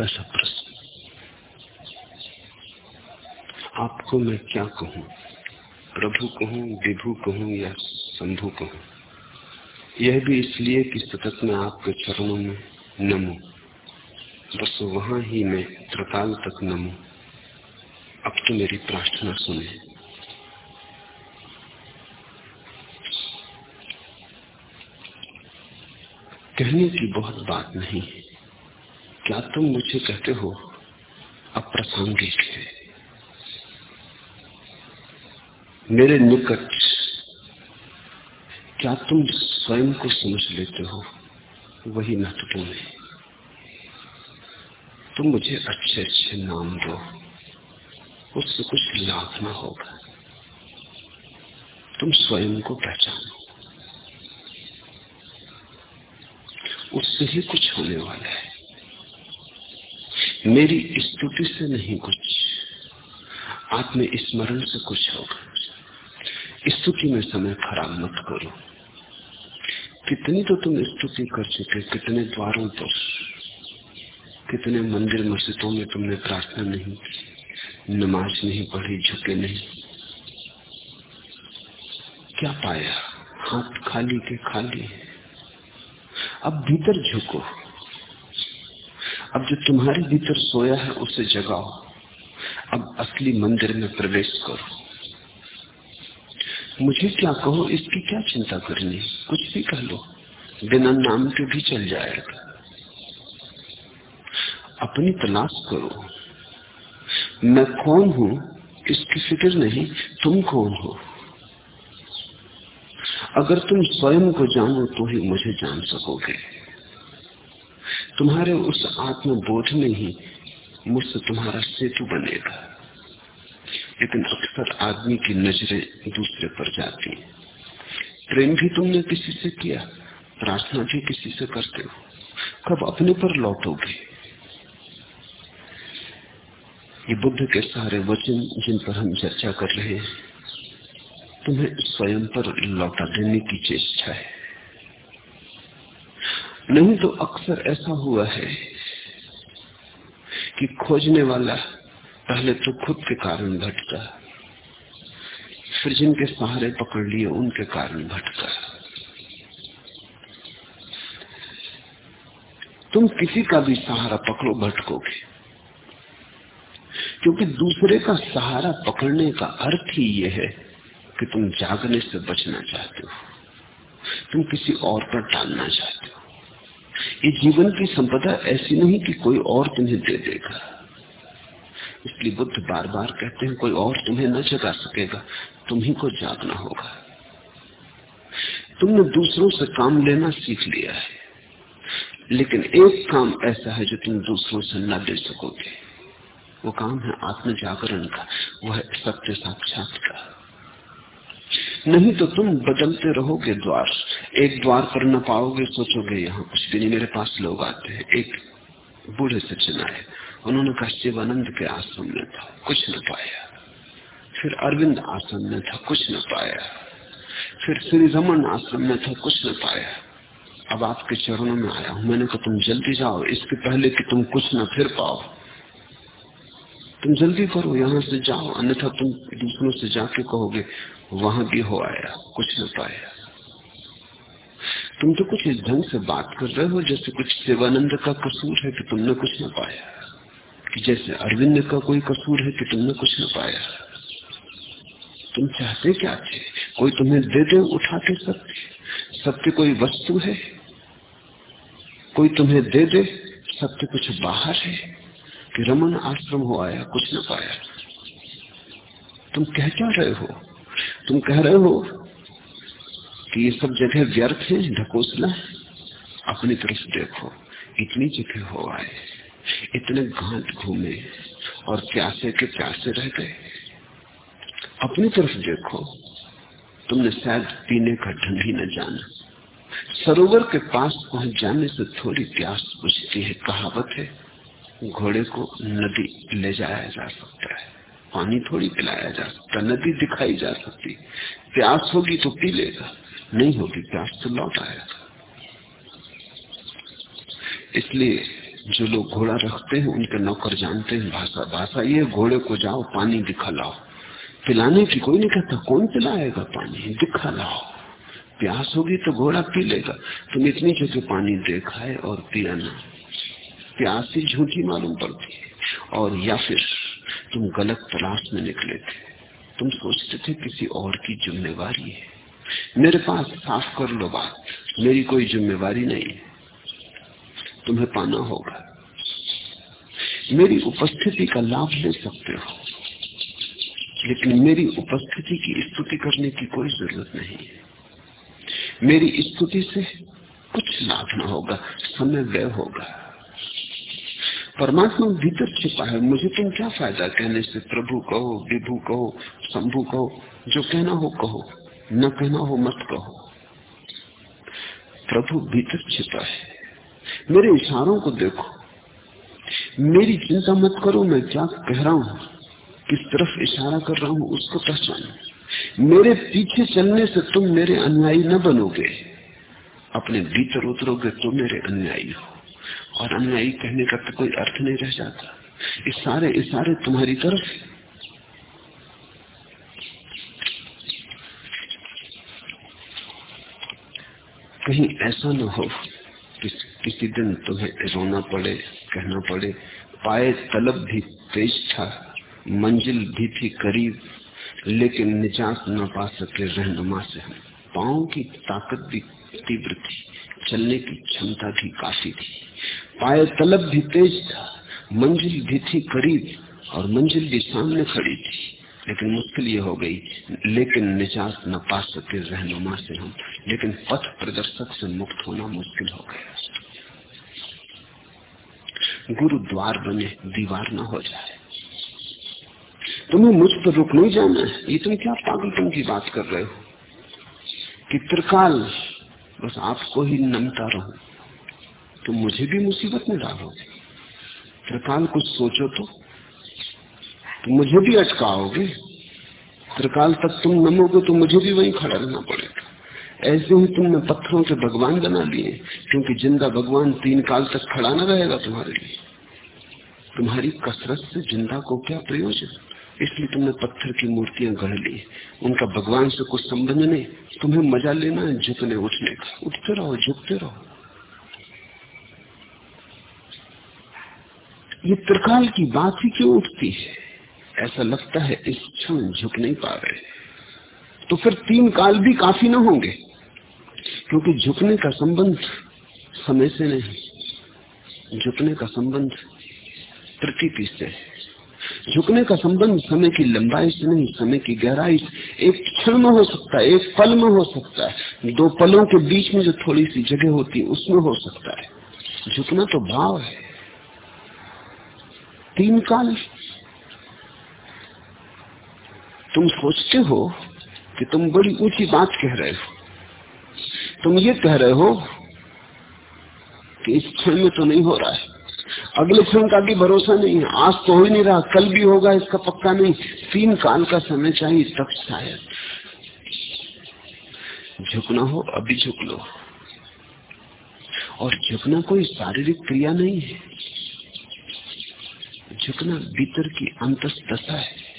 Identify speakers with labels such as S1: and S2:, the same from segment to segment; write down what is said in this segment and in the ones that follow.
S1: पहला प्रश्न आपको मैं क्या कहूँ? प्रभु कहूँ, विभु कहूँ या शंभु कहूँ? यह भी इसलिए कि सतत में आपके चरणों में नमो। बस वहाँ ही मैं त्रकाल तक नमो। अब तो मेरी प्रार्थना सुने। कहने की बहुत बात नहीं है। क्या तुम मुझे कहते हो? अप्रासंगिक है मेरे निकट क्या तुम स्वयं को समझ लेते हो, वही महत्वपूर्ण है। तुम मुझे अच्छे अच्छे नाम दो, उससे कुछ लाभ ना होगा। तुम स्वयं को पहचानो। उससे ही कुछ होने वाला है। मेरी स्तुति से नहीं कुछ, आत्म स्मरण से कुछ होगा। स्तुति में समय खराब मत करो। कितनी तो तुम स्तुति कर चुके कितने द्वारों पर कितने मंदिर मस्जिदों में तुमने प्रार्थना नहीं नमाज़ नहीं पढ़ी, झुके नहीं। क्या पाया? हाथ खाली के खाली अब भीतर झुको। अब जो तुम्हारे भीतर सोया है, उसे जगाओ। अब असली मंदिर में प्रवेश करो। मुझे क्या कहो, इसकी क्या चिंता करनी? कुछ भी कह लो, बिना नाम के भी चल जाएगा। अपनी तलाश करो। मैं कौन हूँ? इसकी फ़िक्र नहीं, तुम कौन हो? अगर तुम स्वयं को जानो तो ही मुझे जान सकोगे। तुम्हारे उस आत्मबोध में ही मुझसे तुम्हारा सेतु बनेगा। लेकिन अक्सर आदमी की नज़रें दूसरे पर जाती हैं। प्रेम भी तुमने किसी से किया, प्रार्थना भी किसी से करते हो। कब अपने पर लौटोगे? ये बुद्ध के सारे वचन जिन पर हम चर्चा कर रहे हैं, तुम्हें स्वयं पर लौटा देने की चेष्टा है। नहीं तो अक्सर ऐसा हुआ है कि खोजने वाला पहले तो खुद के कारण भटका, फिर जिनके सहारे पकड़ लिए उनके कारण भटका। तुम किसी का भी सहारा पकड़ो, भटकोगे। क्योंकि दूसरे का सहारा पकड़ने का अर्थ ही यह है कि तुम जागने से बचना चाहते हो, तुम किसी और पर टालना चाहते हो। ये जीवन की संपदा ऐसी नहीं कि कोई और तुम्हें दे देगा। इसलिए बुद्ध बार बार कहते हैं, कोई और तुम्हें न जगा सकेगा तुम ही को जागना होगा। तुमने दूसरों से काम लेना सीख लिया है, लेकिन एक काम ऐसा है जो तुम दूसरों से न ले सकोगे। वो काम है आत्म जागरण का, वो है सत्य साक्षात का। नहीं तो तुम बदलते रहोगे द्वार। एक द्वार पर न पाओगे, सोचोगे, यहाँ कुछ नहीं, मेरे पास लोग आते हैं। एक बूढ़े से चुना है उन्होंने कहा, शिवानंद के आश्रम में था, कुछ न पाया। फिर अरविंद आश्रम में था, कुछ न पाया। फिर श्री रमन आश्रम में था, कुछ न पाया। अब आपके चरणों में आया हूँ। मैंने कहा, तुम जल्दी जाओ। इसके पहले कि तुम कुछ न फिर पाओ। तुम जल्दी करो, यहाँ से जाओ। अन्यथा तुम दूसरों से जाके कहोगे वहाँ भी हो आया, कुछ न पाया। तुम तो कुछ इस ढंग से बात कर रहे हो जैसे कुछ शिवानंद का कसूर है कि तुमने कुछ न पाया, कि जैसे अरविंद का कोई कसूर है कि तुमने कुछ न पाया। तुम चाहते क्या थे? कोई तुम्हें दे दे, उठा के सत्य सत्य कोई वस्तु है? कोई तुम्हें दे दे सत्य कुछ बाहर है? कि रमन आश्रम हो आया, कुछ न पाया। तुम कह क्या रहे हो? तुम कह रहे हो कि ये सब जगह व्यर्थ है, ढकोसला अपनी तरफ़ देखो, इतनी जगह हो आए, इतने घाट घूमे और प्यासे के प्यासे रह गए। अपनी तरफ़ देखो, तुमने शायद पीने का ढंग ही न जाना। सरोवर के पास पहुँच जाने से थोड़ी प्यास बुझती है, कहावत है, घोड़े को नदी ले जाया जा सकता है। पानी थोड़ी पिलाया जा सकता, नदी दिखाई जा सकती। प्यास होगी तो पी लेगा, नहीं होगी प्यास तो लौट आएगा इसलिए जो लोग घोड़ा रखते हैं, उनके नौकर जानते हैं भाषा। भाषा ये घोड़े को जाओ, पानी दिखा लाओ। पिलाने की कोई नहीं कहता, कौन पिलाएगा पानी? दिखा लाओ। प्यास होगी तो घोड़ा पी लेगा। तुम इतनी जगह पानी देखा है और पिया ना। प्यास ही झूठी मालूम पड़ती है। और या फिर तुम गलत तलाश में निकले थे। तुम सोचते थे किसी और की जिम्मेवारी है। मेरे पास साफ़ कर लो बात, मेरी कोई जिम्मेवारी नहीं है। तुम्हें पाना होगा। मेरी उपस्थिति का लाभ ले सकते हो, लेकिन मेरी उपस्थिति की स्तुति करने की कोई ज़रूरत नहीं है। मेरी स्तुति से कुछ लाभ ना होगा, समय व्यय होगा। परमात्मा भीतर छिपा है। मुझे तुम क्या फ़ायदा? कहने से, प्रभु कहो, विभु कहो, शंभु कहो, जो कहना हो कहो, न कहना हो मत कहो। प्रभु भीतर छिपा है। मेरे इशारों को देखो। मेरी चिंता मत करो, मैं क्या कह रहा हूँ, किस तरफ़ इशारा कर रहा हूँ, उसको पहचानो। मेरे पीछे चलने से तुम मेरे अनुयायी न बनोगे। अपने भीतर उतरोगे तो मेरे अनुयायी हो। और अनुयायी कहने का तो कोई अर्थ नहीं रह जाता। इस सारे इशारे तुम्हारी तरफ़ कहीं ऐसा न हो कि किसी दिन तुम्हें रोना पड़े, कहना पड़े, पाए तलब भी तेज था, मंजिल भी थी करीब, लेकिन निजात न पा सके रहनुमा से हम। पाओ की ताकत भी तीव्र थी, चलने की क्षमता भी काफ़ी थी। पाए तलब भी तेज था, मंजिल भी थी करीब और मंजिल भी सामने खड़ी थी, लेकिन मुश्किल ये हो गई, लेकिन निजात न पा सके रहनुमा से हम, लेकिन पथ प्रदर्शक से मुक्त होना मुश्किल हो गया। गुरु द्वार बने, दीवार न हो जाए। तुम्हें मुझ पर रुक नहीं जाना ये तुम क्या पागलपन की बात कर रहे हो? कि त्रिकाल, बस आपको ही नमता रहो। तो मुझे भी मुसीबत में डालोगे त्रिकाल कुछ सोचो तो, तो मुझे भी अटकाओगे। त्रिकाल तक तुम नमोगे तो मुझे भी वहीं खड़ा रहना पड़ेगा। ऐसे ही तुमने पत्थरों के भगवान बना लिए क्योंकि ज़िंदा भगवान तीन काल तक खड़ा न रहेगा तुम्हारे लिए। तुम्हारी कसरत से ज़िंदा को क्या प्रयोजन? इसलिए तुमने पत्थर की मूर्तियाँ गढ़ ली। उनका भगवान से कुछ संबंध नहीं। तुम्हें मज़ा लेना है झुकने उठने का। उठते रहो झुकते रहो। ये त्रिकाल की बात ही क्यों उठती है? ऐसा लगता है इस क्षण झुक नहीं पा रहे। तो फिर तीन काल भी काफ़ी ना होंगे, क्योंकि झुकने का संबंध समय से नहीं, झुकने का संबंध प्रकृति से झुकने का संबंध समय की लंबाई से नहीं, समय की गहराई से। एक क्षण में हो सकता है, एक पल में हो सकता है। दो पलों के बीच में जो थोड़ी सी जगह होती है, उसमें हो सकता है। झुकना तो भाव है। तीन काल। तुम सोचते हो कि तुम बड़ी ऊँची बात कह रहे हो। तुम ये कह रहे हो कि इस क्षण में तो नहीं हो रहा है। अगले क्षण का भी भरोसा नहीं है। आज तो हो ही नहीं रहा, कल भी होगा, इसका पक्का नहीं। तीन काल का समय चाहिए तब शायद। झुकना हो, अभी झुक लो। और झुकना कोई शारीरिक क्रिया नहीं है। झुकना भीतर की अंतस दशा है।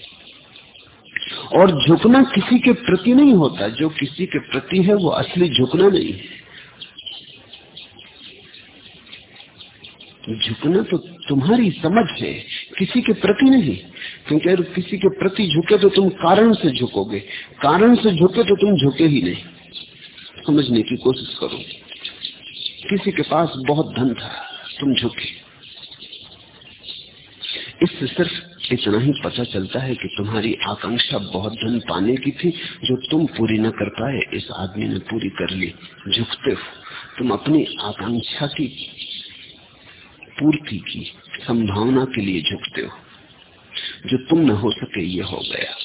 S1: और झुकना किसी के प्रति नहीं होता, जो किसी के प्रति है वो असली झुकना नहीं है। झुकना तो तुम्हारी समझ है, किसी के प्रति नहीं। क्योंकि अगर किसी के प्रति झुके तो तुम कारण से झुकोगे, कारण से झुके तो तुम झुके ही नहीं। समझने की कोशिश करो। किसी के पास बहुत धन था, तुम झुके। इससे सिर्फ़ इतना ही पता चलता है कि तुम्हारी आकांक्षा बहुत धन पाने की थी, जो तुम पूरी न कर पाए, इस आदमी ने पूरी कर ली। झुकते हो। तुम अपनी आकांक्षा की पूर्ति की संभावना के लिए झुकते हो। जो तुम न हो सके, ये हो गया।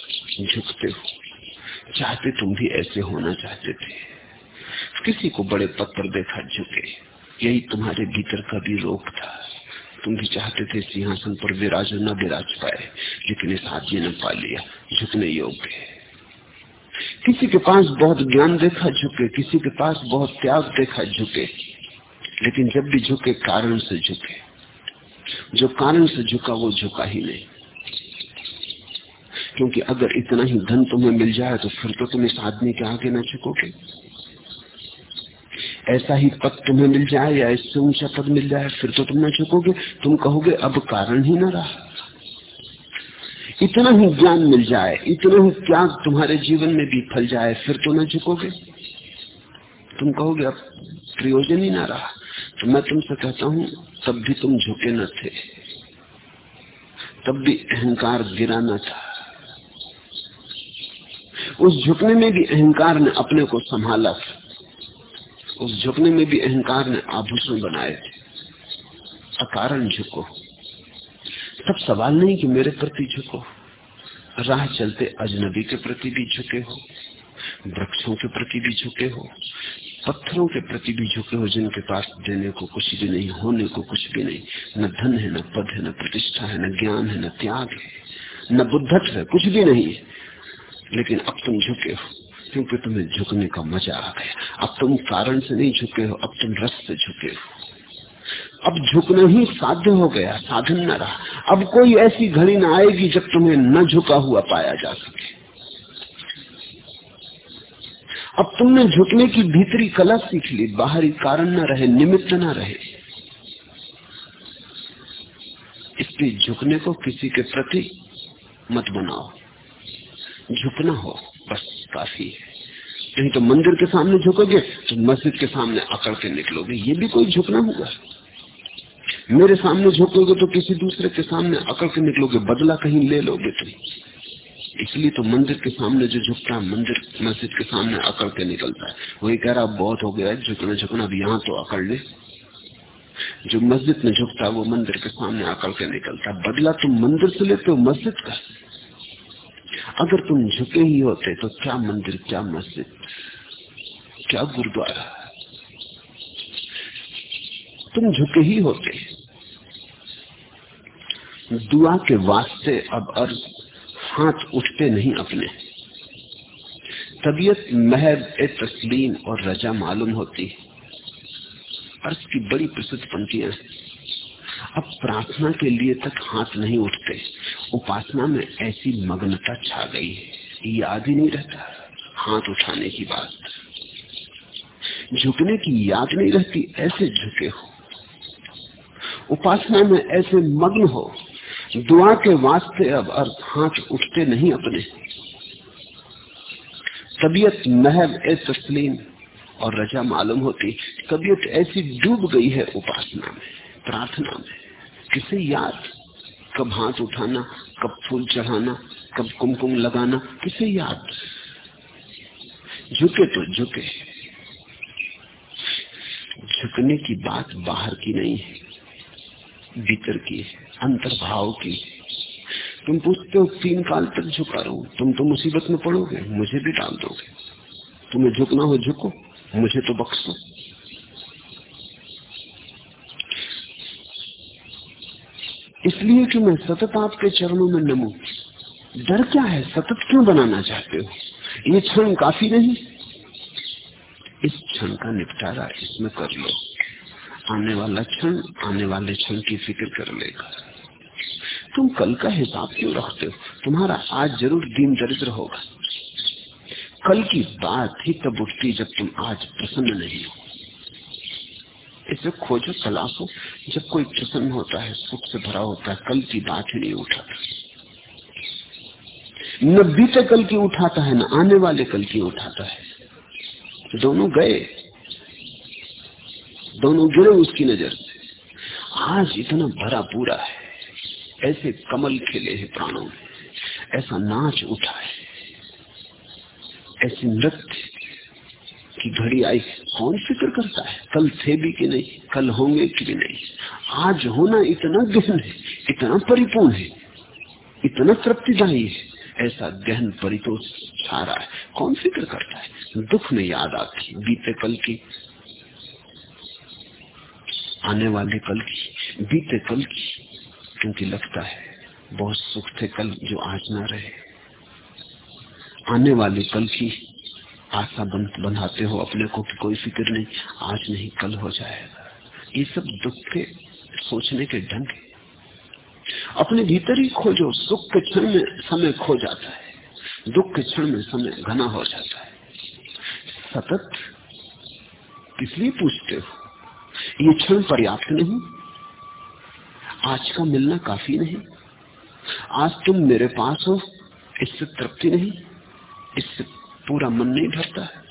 S1: झुकते हो। चाहते तुम भी ऐसे होना चाहते थे। किसी को बड़े पत्थर देखा झुके। यही तुम्हारे भीतर का भी रोग था। तुम भी चाहते थे सिंहासन पर विराज न विराज पाए, लेकिन इस आदमी ने पा लिया, झुकने योग्य किसी के पास बहुत ज्ञान देखा झुके, किसी के पास बहुत त्याग देखा झुके, लेकिन जब भी झुके, कारण से झुके। जो कारण से झुका, वो झुका ही नहीं। क्योंकि अगर इतना ही धन तुम्हें मिल जाए तो फिर तो तुम इस आदमी के आगे ना झुकोगे। ऐसा ही पद तुम्हें मिल जाए या इससे ऊँचा पद मिल जाए, फिर तो तुम ना झुकोगे। तुम कहोगे, अब कारण ही ना रहा। इतना ही ज्ञान मिल जाए, इतना ही त्याग तुम्हारे जीवन में भी फल जाए, फिर तो ना झुकोगे। तुम कहोगे, अब प्रयोजन ही ना रहा। तो मैं तुमसे कहता हूँ, तब भी तुम झुके न थे। तब भी अहंकार गिरा न था। उस झुकने में भी अहंकार ने अपने को संभाला। था उस झुकने में भी अहंकार ने आभूषण बनाए थे। अकारण झुको। तब सवाल नहीं कि मेरे प्रति झुको। राह चलते अजनबी के प्रति भी झुके हो, वृक्षों के प्रति भी झुके हो, पत्थरों के प्रति भी झुके हो, जिनके पास देने को कुछ भी नहीं, होने को कुछ भी नहीं। न धन है, न पद है, न प्रतिष्ठा है, न ज्ञान है, न त्याग है, न बुद्धत्व है, कुछ भी नहीं लेकिन अब तुम झुके हो। क्योंकि तुम्हें झुकने का मज़ा आ गया? अब तुम कारण से नहीं झुके हो, अब तुम रस से झुके हो। अब झुकना ही साध्य हो गया, साधन न रहा। अब कोई ऐसी घड़ी ना आएगी जब तुम्हें न झुका हुआ पाया जा सके। अब तुमने झुकने की भीतरी कला सीख ली, बाहरी कारण न रहे, निमित्त न रहे। इसलिए झुकने को किसी के प्रति मत बनाओ। झुकना हो, बस। काफ़ी है। नहीं तो मंदिर के सामने झुकोगे तो मस्जिद के सामने अकड़ के निकलोगे। ये भी कोई झुकना होगा मेरे सामने झुकोगे तो किसी दूसरे के सामने अकड़ के निकलोगे, बदला कहीं ले लोगे तुम। इसलिए तो मंदिर के सामने जो झुकता है, मंदिर, मस्जिद के सामने अकड़ के निकलता है। वही कह रहा बहुत हो गया झुकना झुकना, अब यहाँ तो अकड़ ले। जो मस्जिद में झुकता है, वो मंदिर के सामने अकड़ के निकलता बदला तुम मंदिर से लेते हो, मस्जिद का? अगर तुम झुके ही होते तो क्या मंदिर, क्या मस्जिद, क्या गुरुद्वारा? तुम झुके ही होते। दुआ के वास्ते अब अर्ज़ हाथ उठते नहीं अपने। तबीयत महब ए तस्लीम और रजा मालूम होती। अर्ज़ की बड़ी प्रसिद्ध पंक्तियाँ। अब प्रार्थना के लिए तक हाथ नहीं उठते। उपासना में ऐसी मग्नता छा गई है याद ही नहीं रहता, हाथ उठाने की बात। झुकने की याद नहीं रहती, ऐसे झुके हो। उपासना में ऐसे मग्न हो, दुआ के वास्ते अब अर्थ हाथ उठते नहीं अपने। तबीयत महब ए तस्लीम और रजा मालूम होती, तबीयत ऐसी डूब गई है उपासना में, प्रार्थना में, किसे याद? कब हाथ उठाना, कब फूल चढ़ाना, कब कुमकुम लगाना, किसे याद? झुके तो झुके। झुकने की बात बाहर की नहीं है, भीतर की अंतर्भाव की तुम पूछते हो, तीन काल तक झुका रहो, तुम तो मुसीबत में पड़ोगे, मुझे भी डाल दोगे। तुम्हें झुकना हो, झुको, मुझे तो बख्शो इसलिए कि मैं सतत आपके चरणों में नमू। डर क्या है? सतत क्यों बनाना चाहते हो? ये क्षण काफ़ी नहीं। इस क्षण का निपटारा इसमें कर लो। आने वाला क्षण, आने वाले क्षण की फ़िक्र कर लेगा। तुम कल का हिसाब क्यों रखते हो? तुम्हारा आज ज़रूर दिन दरिद्र होगा। कल की बात ही तब उठती जब तुम आज प्रसन्न नहीं हो। इसे खोजो, तलाशो। जब कोई प्रसन्न होता है, सुख से भरा होता है, कल की बात ही नहीं उठाता। न बीते कल की उठाता है, न आने वाले कल की उठाता है। दोनों गए। दोनों गिरे उसकी नज़र से। आज इतना भरा पूरा है। ऐसे कमल खिले हैं प्राणों में। ऐसा नाच उठा है। ऐसी नृत्य की घड़ी आई, कौन फ़िक्र करता है? कल थे भी कि नहीं, कल होंगे कि नहीं? आज होना इतना गहन है, इतना परिपूर्ण है, इतना तृप्तिदायी है, ऐसा गहन परितोष रहा है। कौन फ़िक्र करता है? दुख में याद आती बीते कल की, आने वाले कल की, बीते कल की, क्योंकि लगता है, बहुत सुख थे कल जो आज ना रहे। आने वाले कल की आशा बन, बनाते हो अपने को कि कोई फ़िक्र नहीं, आज नहीं, कल हो जाएगा। ये सब दुख के, सोचने के ढंग अपने भीतर ही खोजो, सुख के क्षण में समय खो जाता है। दुख के क्षण में समय घना हो जाता है। सतत किस लिए पूछते हो? ये क्षण पर्याप्त नहीं। आज का मिलना काफ़ी नहीं। आज तुम मेरे पास हो, इससे तृप्ति नहीं, इससे पूरा मन नहीं भरता है।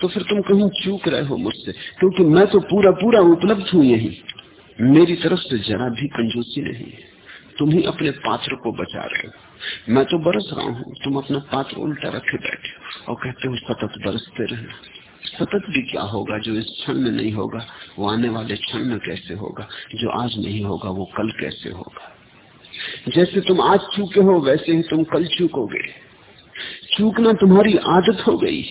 S1: तो फिर तुम कहीं चूक रहे हो मुझसे, क्योंकि मैं तो पूरा पूरा उपलब्ध हूँ यही। मेरी तरफ़ से जरा भी कंजूसी नहीं है। तुम ही अपने पात्र को बचा रहे हो। मैं तो बरस रहा हूँ, तुम अपना पात्र उल्टा रखे बैठे और कहते हो, सतत बरसते रहना। सतत भी क्या होगा जो इस क्षण में नहीं होगा, वो आने वाले क्षण में कैसे होगा, जो आज नहीं होगा, वो कल कैसे होगा? जैसे तुम आज चूके हो, वैसे ही तुम कल चूकोगे। चूकना तुम्हारी आदत हो गई।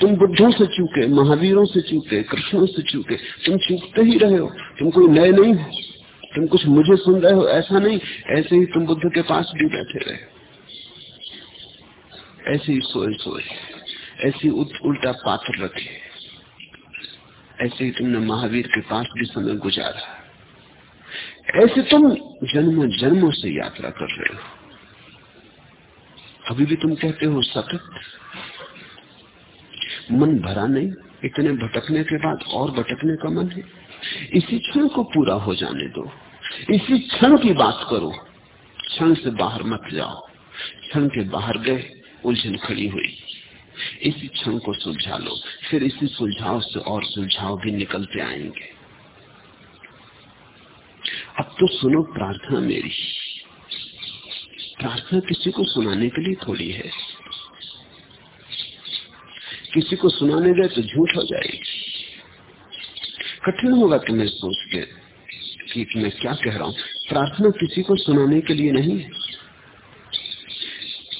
S1: तुम बुद्धों से चूके, महावीरों से चूके, कृष्णों से चूके, तुम चूकते ही रहे हो, तुम कोई नए नहीं हो, तुम कुछ मुझे सुन रहे हो, ऐसा नहीं, ऐसे ही तुम बुद्ध के पास भी बैठे रहे। ऐसे ही सोए सोए, ऐसी उल्टा पात्र रखे। ऐसे ही तुमने महावीर के पास भी समय गुजारा। ऐसे तुम जन्मों जन्मों से यात्रा कर रहे हो। अभी भी तुम कहते हो सतत? मन भरा नहीं, इतने भटकने के बाद और भटकने का मन है। इसी क्षण को पूरा हो जाने दो। इसी क्षण की बात करो। क्षण से बाहर मत जाओ। क्षण के बाहर गए, उलझन खड़ी हुई। इसी क्षण को सुलझा लो फिर इसी सुलझाव से और सुलझाव भी निकलते आएँगे। अब तो सुनो प्रार्थना मेरी। प्रार्थना किसी को सुनाने के लिए थोड़ी है। किसी को सुनाने गए तो झूठ हो जाएगी। कठिन होगा तुम्हें सोच के कि मैं क्या कह रहा हूँ। प्रार्थना किसी को सुनाने के लिए नहीं है।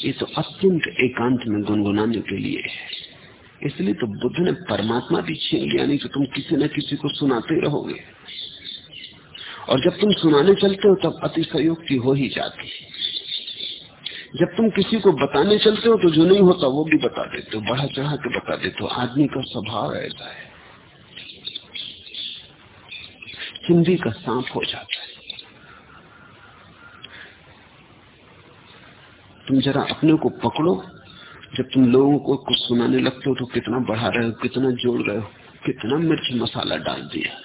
S1: ये तो अत्यंत एकांत में गुनगुनाने के लिए है। इसलिए तो बुद्ध ने परमात्मा भी छीन लिया नहीं तो तुम किसी न किसी को सुनाते रहोगे। और जब तुम सुनाने चलते हो, तब अतिशयोक्ति हो ही जाती है। जब तुम किसी को बताने चलते हो तो जो नहीं होता वो भी बता देते हो, बढ़ा चढ़ा के बता देते हो। आदमी का स्वभाव ऐसा है। हिंदी का सांप हो जाता है। तुम जरा अपने को पकड़ो। जब तुम लोगों को कुछ सुनाने लगते हो तो कितना बढ़ा रहे हो, कितना जोड़ रहे हो, कितना मिर्च मसाला डाल दिया।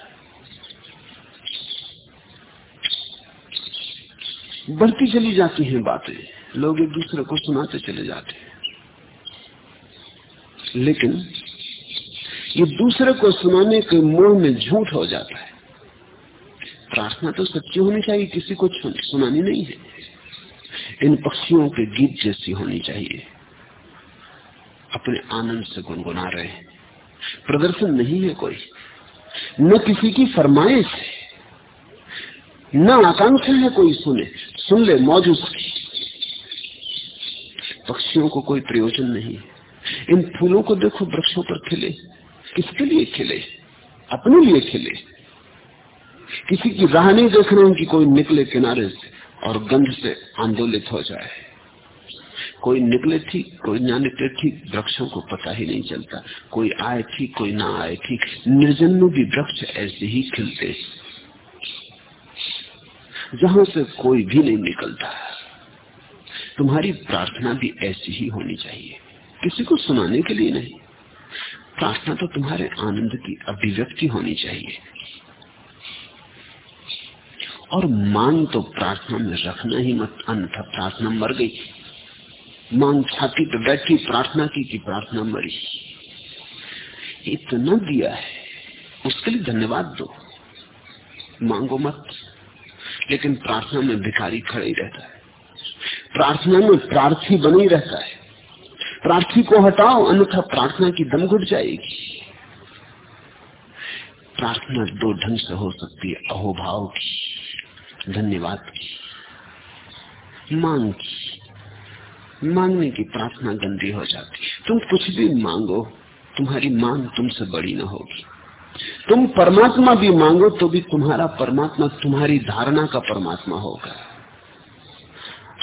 S1: बढ़ती चली जाती हैं बातें। लोग एक दूसरे को सुनाते चले जाते हैं। लेकिन ये दूसरे को सुनाने के मोह में झूठ हो जाता है। प्रार्थना तो सच्ची होनी चाहिए, किसी को सुनानी नहीं है। इन पक्षियों के गीत जैसी होनी चाहिए। अपने आनंद से गुनगुना रहे। हैं प्रदर्शन नहीं है कोई। न किसी की फरमाइश है, न आकांक्षा है कोई सुने। सुन ले मौज उसकी पक्षियों को कोई प्रयोजन नहीं। है इन फूलों को देखो, वृक्षों पर खिले। किसके लिए खिले? अपने लिए खिले। किसी की राह नहीं देख रहे कि कोई निकले किनारे से और गंध से आंदोलित हो जाए। कोई निकले ठीक, कोई ना निकले ठीक, वृक्षों को पता ही नहीं चलता। कोई आए ठीक, कोई ना आए ठीक। निर्जन में भी वृक्ष ऐसे ही खिलते जहाँ से कोई भी नहीं निकलता। तुम्हारी प्रार्थना भी ऐसी ही होनी चाहिए। किसी को सुनाने के लिए नहीं। प्रार्थना तो तुम्हारे आनंद की अभिव्यक्ति होनी चाहिए। और मांग तो प्रार्थना में रखना ही मत, अन्यथा प्रार्थना मर गई। मांग छाती पे बैठी, प्रार्थना की कि प्रार्थना मरी। इतना दिया है, उसके लिए धन्यवाद दो। मांगो मत, लेकिन प्रार्थना में भिखारी खड़े ही रहता है। प्रार्थना में प्रार्थी बनी रहता है। प्रार्थी को हटाओ, अन्यथा प्रार्थना की दम घुट जाएगी। प्रार्थना दो ढंग से हो सकती है, अहोभाव की, धन्यवाद की, मांग की। मांगने की प्रार्थना गंदी हो जाती है। तुम कुछ भी मांगो, तुम्हारी मांग तुमसे बड़ी ना होगी। तुम परमात्मा भी मांगो तो भी तुम्हारा परमात्मा तुम्हारी धारणा का परमात्मा होगा।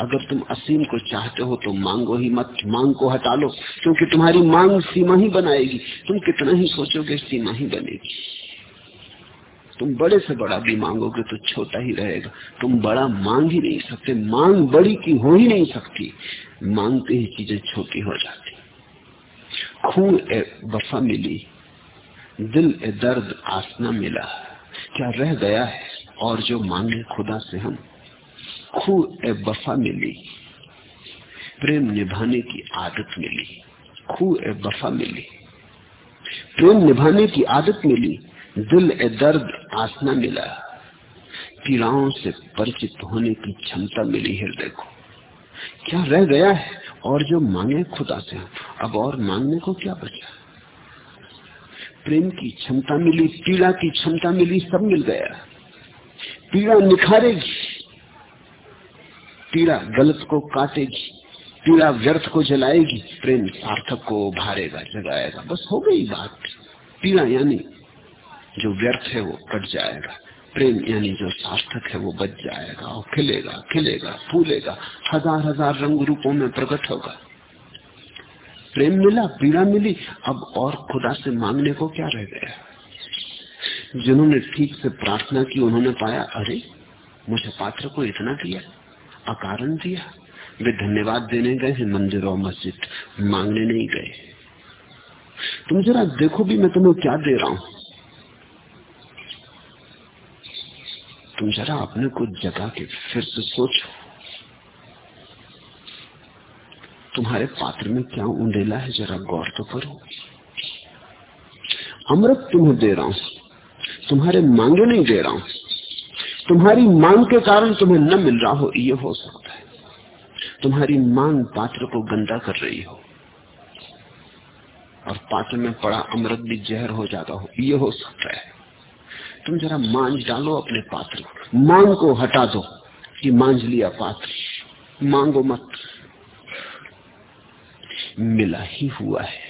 S1: अगर तुम असीम को चाहते हो तो मांगो ही मत, मांग को हटा लो, क्योंकि तुम्हारी मांग सीमा ही बनाएगी। तुम कितना ही सोचोगे, सीमा ही बनेगी। तुम बड़े से बड़ा भी मांगोगे तो छोटा ही रहेगा। तुम बड़ा मांग ही नहीं सकते, मांग बड़ी की हो ही नहीं सकती। मांगते ही चीज़ें छोटी हो जाती। खून ए वफा मिली, दिल ए दर्द आसना मिला। क्या रह गया है? और जो मांगे खुदा से हम। खू ए बफा मिली। प्रेम निभाने की आदत मिली। खू ए बफा मिली। प्रेम निभाने की आदत मिली। दिल ए दर्द आसना मिला। पीड़ाओं से परिचित होने की क्षमता मिली हृदय को क्या रह गया है? और जो मांगे खुदा से अब और मांगने को क्या बचा? प्रेम की क्षमता मिली, पीड़ा की क्षमता मिली, सब मिल गया। पीड़ा निखारेगी। पीड़ा गलत को काटेगी, पीड़ा व्यर्थ को जलाएगी, प्रेम सार्थक को उभारेगा, जगाएगा। बस हो गई बात। पीड़ा यानी जो व्यर्थ है वो कट जाएगा, प्रेम यानी जो सार्थक है वो बच जाएगा, और खिलेगा खिलेगा, फूलेगा, हज़ार हज़ार रंग रूपों में प्रकट होगा। प्रेम मिला, पीड़ा मिली, अब और खुदा से मांगने को क्या रह गया? जिन्होंने ठीक से प्रार्थना की, उन्होंने पाया, अरे, मुझे पात्र को इतना दिया। अकारण दिया। वे धन्यवाद देने गए हैं, मंदिर और मस्जिद मांगने नहीं गए। तुम जरा देखो भी मैं तुम्हें क्या दे रहा हूँ। तुम जरा अपने को जगा के फिर से सोचो। तुम्हारे पात्र में क्या उंडेला है, जरा गौर तो करो। अमृत तुम्हें दे रहा हूँ, तुम्हारे मांगे नहीं दे रहा हूँ। तुम्हारी मांग के कारण तुम्हें न मिल रहा हो, ये हो सकता है। तुम्हारी मांग पात्र को गंदा कर रही हो। और पात्र में पड़ा अमृत भी जहर हो जाता हो, ये हो सकता है। तुम जरा मांझ डालो अपने पात्र मांग को हटा दो कि मांझ लिया पात्र। मांगो मत। मिला ही हुआ है।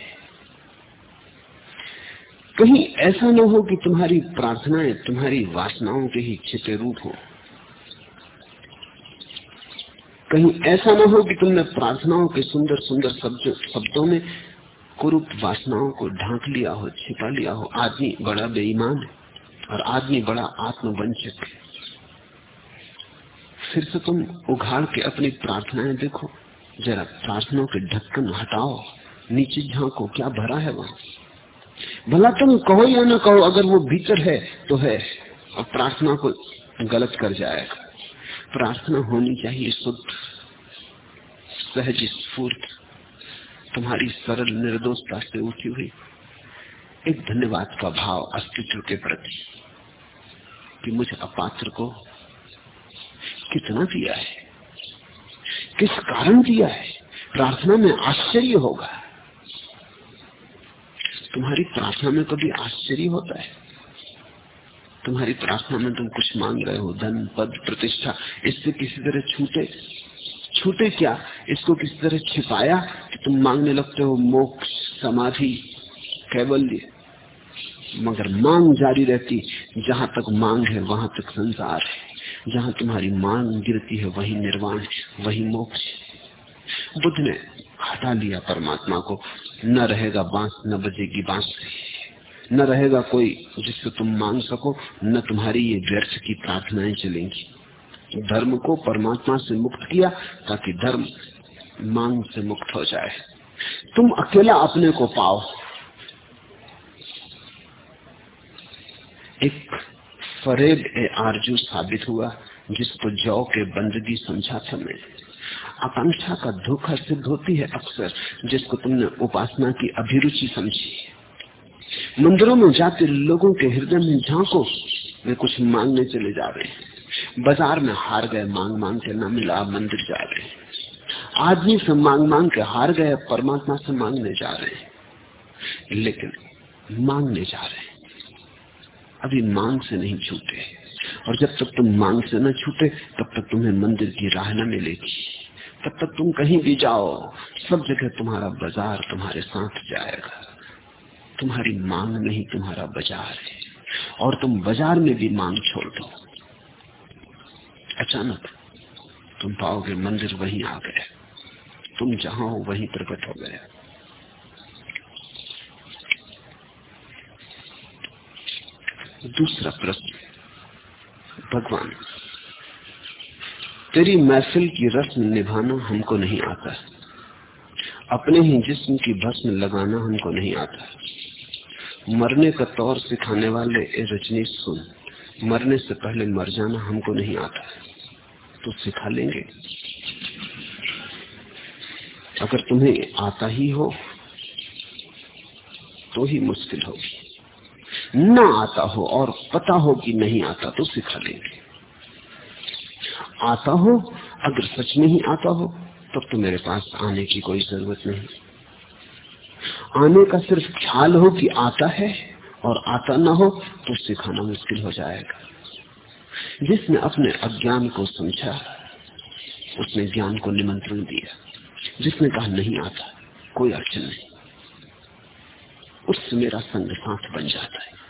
S1: कहीं ऐसा न हो कि तुम्हारी प्रार्थनाएँ, तुम्हारी वासनाओं के ही छिपे रूप हो। कहीं ऐसा न हो कि तुमने प्रार्थनाओं के सुंदर सुंदर शब्दों में कुरूप वासनाओं को ढांक लिया हो, छिपा लिया हो। आदमी बड़ा बेईमान है और आदमी बड़ा आत्मवंचक है। फिर से तुम उघाड़ के अपनी प्रार्थनाएँ देखो। जरा प्रार्थनाओं के ढक्कन हटाओ। नीचे झांको, क्या भरा है वहाँ? भला तुम कहो या ना कहो, अगर वो भीतर है तो है। और प्रार्थना को गलत कर जाएगा प्रार्थना होनी चाहिए शुद्ध, सहज, स्फूर्त। तुम्हारी सरल निर्दोषता से उठी हुई एक धन्यवाद का भाव अस्तित्व के प्रति कि मुझे अपात्र को कितना दिया है, किस कारण दिया है। प्रार्थना में आश्चर्य होगा। तुम्हारी प्रार्थना में कभी आश्चर्य होता है? तुम्हारी प्रार्थना में तुम कुछ मांग रहे हो, धन, पद, प्रतिष्ठा, इससे किसी तरह छूटे? छूटे क्या? इसको किसी तरह छिपाया कि तुम मांगने लगते हो मोक्ष, समाधि, कैवल्य? मगर मांग जारी रहती, जहाँ तक मांग है, वहाँ तक संसार है। जहाँ तुम्हारी मांग गिरती है, वही निर्वाण वही मोक्ष बुद्ध ने हटा लिया परमात्मा को। न रहेगा बाँस, न बजेगी बांसुरी न रहेगा कोई जिससे तुम मांग सको, न तुम्हारी ये व्यर्थ की प्रार्थनाएँ चलेंगी। धर्म को परमात्मा से मुक्त किया ताकि धर्म मांग से मुक्त हो जाए। तुम अकेला अपने को पाओ। एक फरेब ए आरज़ू साबित हुआ, जिसको जौ के बंदगी समझा था मैं। आकांक्षा का धोखा सिद्ध होती है अक्सर, जिसको तुमने उपासना की अभिरुचि समझी। मंदिरों में जाते लोगों के हृदय में झांको, वे कुछ मांगने चले जा रहे हैं। बाज़ार में हार गए मांग मांग के न मिला, मंदिर जा रहे आदमी से मांग मांग के हार गए, परमात्मा से मांगने जा रहे हैं। लेकिन मांगने जा रहे अभी मांग से नहीं छूटे। और जब तक तुम मांग से न छूटे, तब तक तुम्हें मंदिर की राह न मिलेगी। तब तक तुम कहीं भी जाओ, सब जगह तुम्हारा बाज़ार तुम्हारे साथ जाएगा। तुम्हारी मांग नहीं तुम्हारा बाज़ार है, और तुम बाज़ार में भी मांग छोड़ दो। अचानक तुम पाओगे मंदिर वहीं आ गए तुम जहाँ हो, वहीं प्रकट हो गए दूसरा प्रश्न, भगवान तेरी महफिल की रस्म निभाना हमको नहीं आता। अपने ही जिस्म की भस्म लगाना हमको नहीं आता। मरने का तौर सिखाने वाले रजनी सुन, मरने से पहले मर जाना हमको नहीं आता। तो सिखा लेंगे। अगर तुम्हें आता ही हो तो ही मुश्किल होगी। ना आता हो और पता हो कि नहीं आता तो सिखा लेंगे। आता हो, अगर सच में ही आता हो, तब तो मेरे पास आने की कोई ज़रूरत नहीं। आने का सिर्फ़ ख्याल हो कि आता है, और आता ना हो तो सिखाना मुश्किल हो जाएगा। जिसने अपने अज्ञान को समझा, उसने ज्ञान को निमंत्रण दिया। जिसने कहा नहीं आता, कोई अड़चन नहीं। उससे मेरा संग साथ बन जाता है।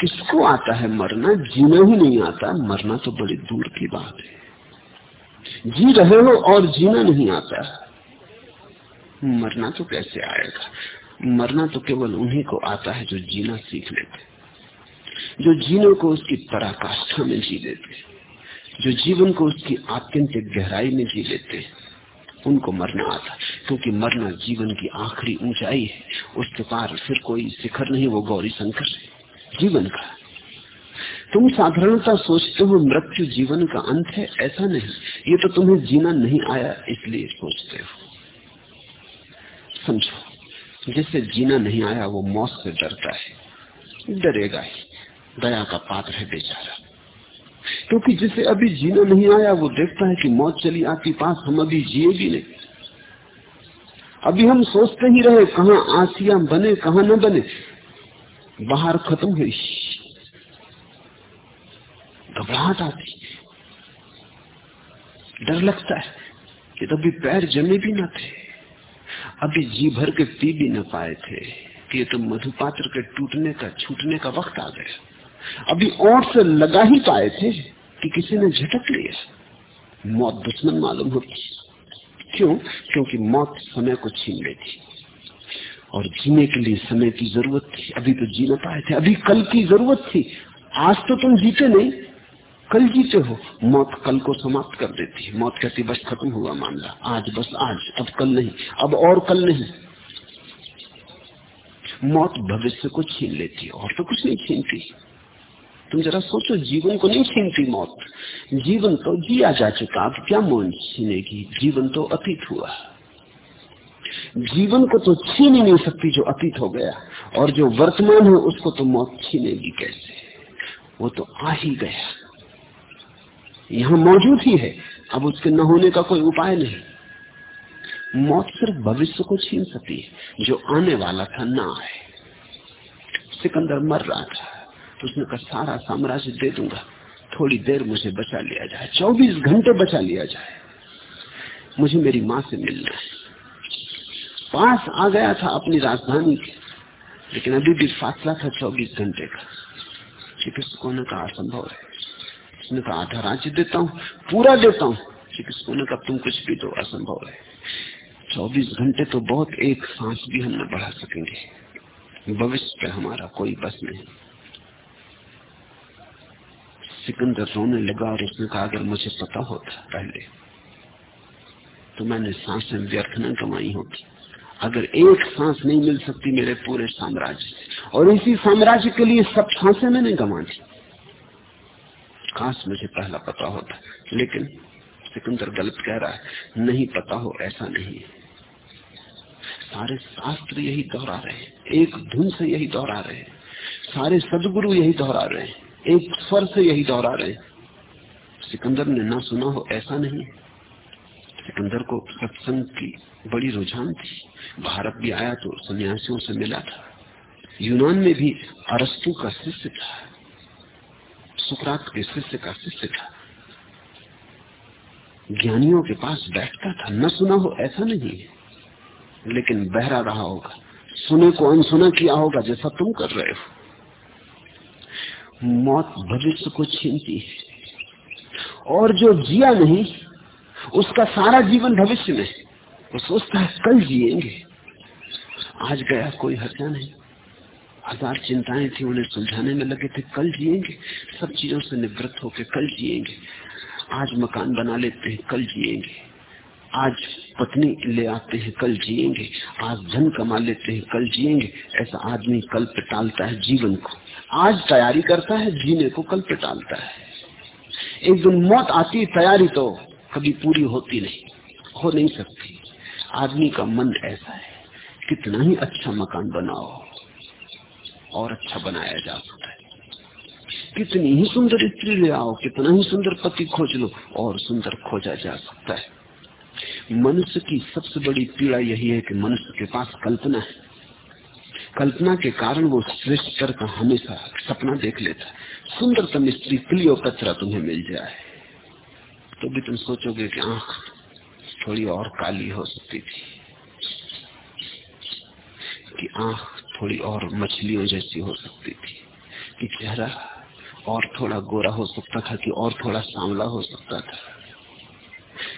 S1: किसको आता है मरना? जीना ही नहीं आता। मरना तो बड़ी दूर की बात है। जी रहे हो और जीना नहीं आता। मरना तो कैसे आएगा? मरना तो केवल उन्हीं को आता है जो जीना सीख लेते जो जीने को उसकी पराकाष्ठा में जी लेते जो जीवन को उसकी आत्यंतिक गहराई में जी लेते उनको मरना आता। क्योंकि मरना जीवन की आखिरी ऊंचाई है। उसके पार फिर कोई शिखर नहीं, वो गौरी शंकर है। जीवन का। तुम साधारणता सोचते हो मृत्यु जीवन का अंत है, ऐसा नहीं। ये तो तुम्हें जीना नहीं आया, इसलिए सोचते हो। समझो, जिसे जीना नहीं आया, वो मौत से डरता है। डरेगा ही। दया का पात्र है बेचारा। क्योंकि जिसे अभी जीना नहीं आया, वो देखता है कि मौत चली आती पास हम अभी जिए भी नहीं। अभी हम सोचते ही रहे, कहा आसिया बने, कहा न बने। बाहर खत्म हुई। घबराहट आती। डर लगता है कि तभी पैर जमे भी न थे। अभी जी भर के पी भी न पाए थे कि ये तो मधुपात्र के टूटने का, छूटने का वक्त आ गया। अभी ओट से लगा ही पाए थे कि किसी ने झटक लिया। मौत दुश्मन मालूम होती। क्यों? क्योंकि मौत समय को छीन लेती। और जीने के लिए समय की ज़रूरत थी, अभी तो जी न पाए थे, अभी कल की ज़रूरत थी। आज तो तुम जीते नहीं, कल जीते हो। मौत कल को समाप्त कर देती है। मौत कहती बस खत्म हुआ मामला। आज बस आज, अब कल नहीं, अब और कल नहीं। मौत भविष्य को छीन लेती है, और तो कुछ नहीं छीनती। तुम जरा सोचो, जीवन को नहीं छीनती मौत। जीवन तो जिया जा चुका, अब क्या मौन छीनेगी? जीवन तो अतीत हुआ। जीवन को तो छीन ही नहीं सकती जो अतीत हो गया। और जो वर्तमान है, उसको तो मौत छीनेगी कैसे? वो तो आ ही गया। यहाँ मौजूद ही है। अब उसके न होने का कोई उपाय नहीं। मौत सिर्फ़ भविष्य को छीन सकती है। जो आने वाला था, ना आए सिकंदर मर रहा था। तो उसने कहा, सारा साम्राज्य दे दूँगा। थोड़ी देर मुझे बचा लिया जाए। चौबीस घंटे बचा लिया जाए। मुझे मेरी माँ से मिलना है। पास आ गया था अपनी राजधानी के। लेकिन अभी भी फासला था चौबीस घंटे का। चिकित्सकों ने कहा, असंभव है। उसने कहा, आधा राज्य देता हूँ, पूरा देता हूँ। चिकित्सकों ने कहा, तुम कुछ भी दो, असंभव है। चौबीस घंटे तो बहुत एक सांस भी हम न बढ़ा सकेंगे। भविष्य पे हमारा कोई बस नहीं। सिकंदर रोने लगा और उसने कहा, अगर मुझे पता होता पहले तो मैंने साँसें व्यर्थ न कमाई होती। अगर एक सांस नहीं मिल सकती मेरे पूरे साम्राज्य से। और इसी साम्राज्य के लिए सब साँसें मैंने गंवा दी काश मुझे पहला पता होता, लेकिन सिकंदर गलत कह रहा है, नहीं पता हो, ऐसा नहीं है। सारे शास्त्र यही दोहरा रहे एक धुन से यही दोहरा रहे सारे सदगुरु यही दोहरा रहे हैं। एक स्वर से यही दोहरा रहे सिकंदर ने ना सुना हो, ऐसा नहीं सिकंदर को सत्संग की बड़ी रुझान थी। भारत भी आया तो सन्यासियों से मिला था। यूनान में भी अरस्तु का शिष्य था। सुकरात के शिष्य का शिष्य था। ज्ञानियों के पास बैठता था। न सुना हो ऐसा नहीं है। लेकिन बहरा रहा होगा। सुने को अनसुना किया होगा, जैसा तुम कर रहे हो। मौत भविष्य को छीनती है। और जो जिया नहीं उसका सारा जीवन भविष्य में। वो सोचता है, कल जिएँगे। आज गया, कोई हत्या नहीं। हज़ार चिंताएँ थी, उन्हें सुलझाने में लगे थे। कल जिएँगे। सब चीज़ों से निवृत्त होकर कल जिएँगे। आज मकान बना लेते हैं, कल जिएँगे। आज पत्नी ले आते हैं, कल जिएँगे। आज धन कमा लेते हैं, कल जिएँगे। ऐसा आदमी कल पे टालता है जीवन को। आज तैयारी करता है, जीने को कल पे टालता है। एक दिन मौत आती है तैयारी तो। कभी पूरी होती नहीं, हो नहीं सकती। आदमी का मन ऐसा है, कितना ही अच्छा मकान बनाओ और अच्छा बनाया जा सकता है। कितनी ही सुंदर स्त्री ले आओ, कितना ही सुंदर पति खोज लो और सुंदर खोजा जा सकता है। मनुष्य की सबसे बड़ी पीड़ा यही है कि मनुष्य के पास कल्पना है। कल्पना के कारण वो श्रेष्ठ स्तर का हमेशा सपना देख लेता है। सुंदरतम स्त्री क्लियोपत्रा तुम्हें मिल जाए। तो भी तुम सोचोगे कि आँख थोड़ी और काली हो सकती थी। कि आँख थोड़ी और मछलियों जैसी हो सकती थी। कि चेहरा और थोड़ा गोरा हो सकता था, कि और थोड़ा सांवला हो सकता था।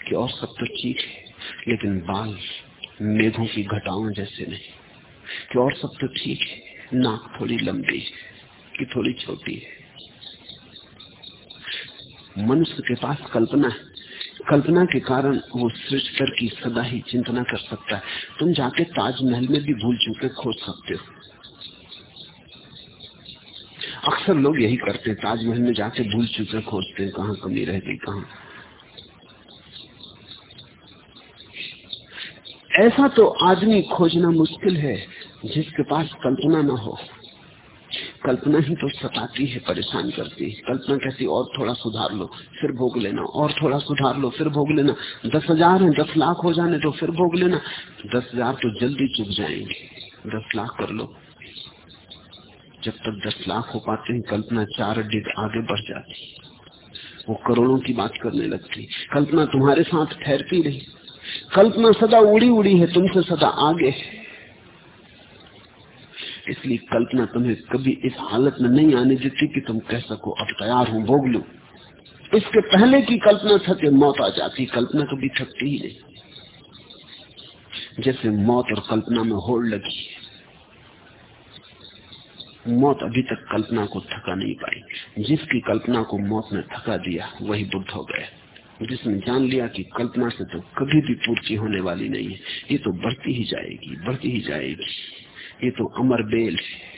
S1: कि और सब तो ठीक है, लेकिन बाल मेघों की घटाओं जैसे नहीं। कि और सब तो ठीक है, नाक थोड़ी लंबी है, कि थोड़ी छोटी है। मनुष्य के पास कल्पना है। कल्पना के कारण वो सृष्टर की सदा ही चिंतना कर सकता है। तुम जाके ताजमहल में भी भूल चुके खोज सकते हो। अक्सर लोग यही करते हैं, ताजमहल में जाके भूल चुके खोजते हैं, कहाँ कमी रह गई, कहाँ। ऐसा तो आदमी खोजना मुश्किल है, जिसके पास कल्पना ना हो। कल्पना ही तो सताती है, परेशान करती है। कल्पना कैसी और थोड़ा सुधार लो, फिर भोग लेना, और थोड़ा सुधार लो, फिर भोग लेना। दस हज़ार है, दस लाख हो जाने तो फिर भोग लेना। दस हज़ार तो जल्दी चुक जाएँगे। दस लाख कर लो। जब तक दस लाख हो पाते हैं, कल्पना चार डिग आगे बढ़ जाती वो करोड़ों की बात करने लगती कल्पना तुम्हारे साथ ठहरती नहीं कल्पना सदा उड़ी उड़ी है, तुमसे सदा आगे है। इसलिए कल्पना तुम्हें कभी इस हालत में नहीं आने देती कि तुम कह सको, अब तैयार हूँ, भोग लू। इसके पहले की कल्पना थके मौत आ जाती, कल्पना कभी थकती ही नहीं। जैसे मौत और कल्पना में होड़ लगी मौत अभी तक कल्पना को थका नहीं पाई। जिसकी कल्पना को मौत ने थका दिया, वही बुद्ध हो गया जिसने जान लिया कि कल्पना से तो कभी भी पूर्ति होने वाली नहीं है, ये तो बढ़ती ही जाएगी, बढ़ती ही जाएगी। ये तो अमर बेल है।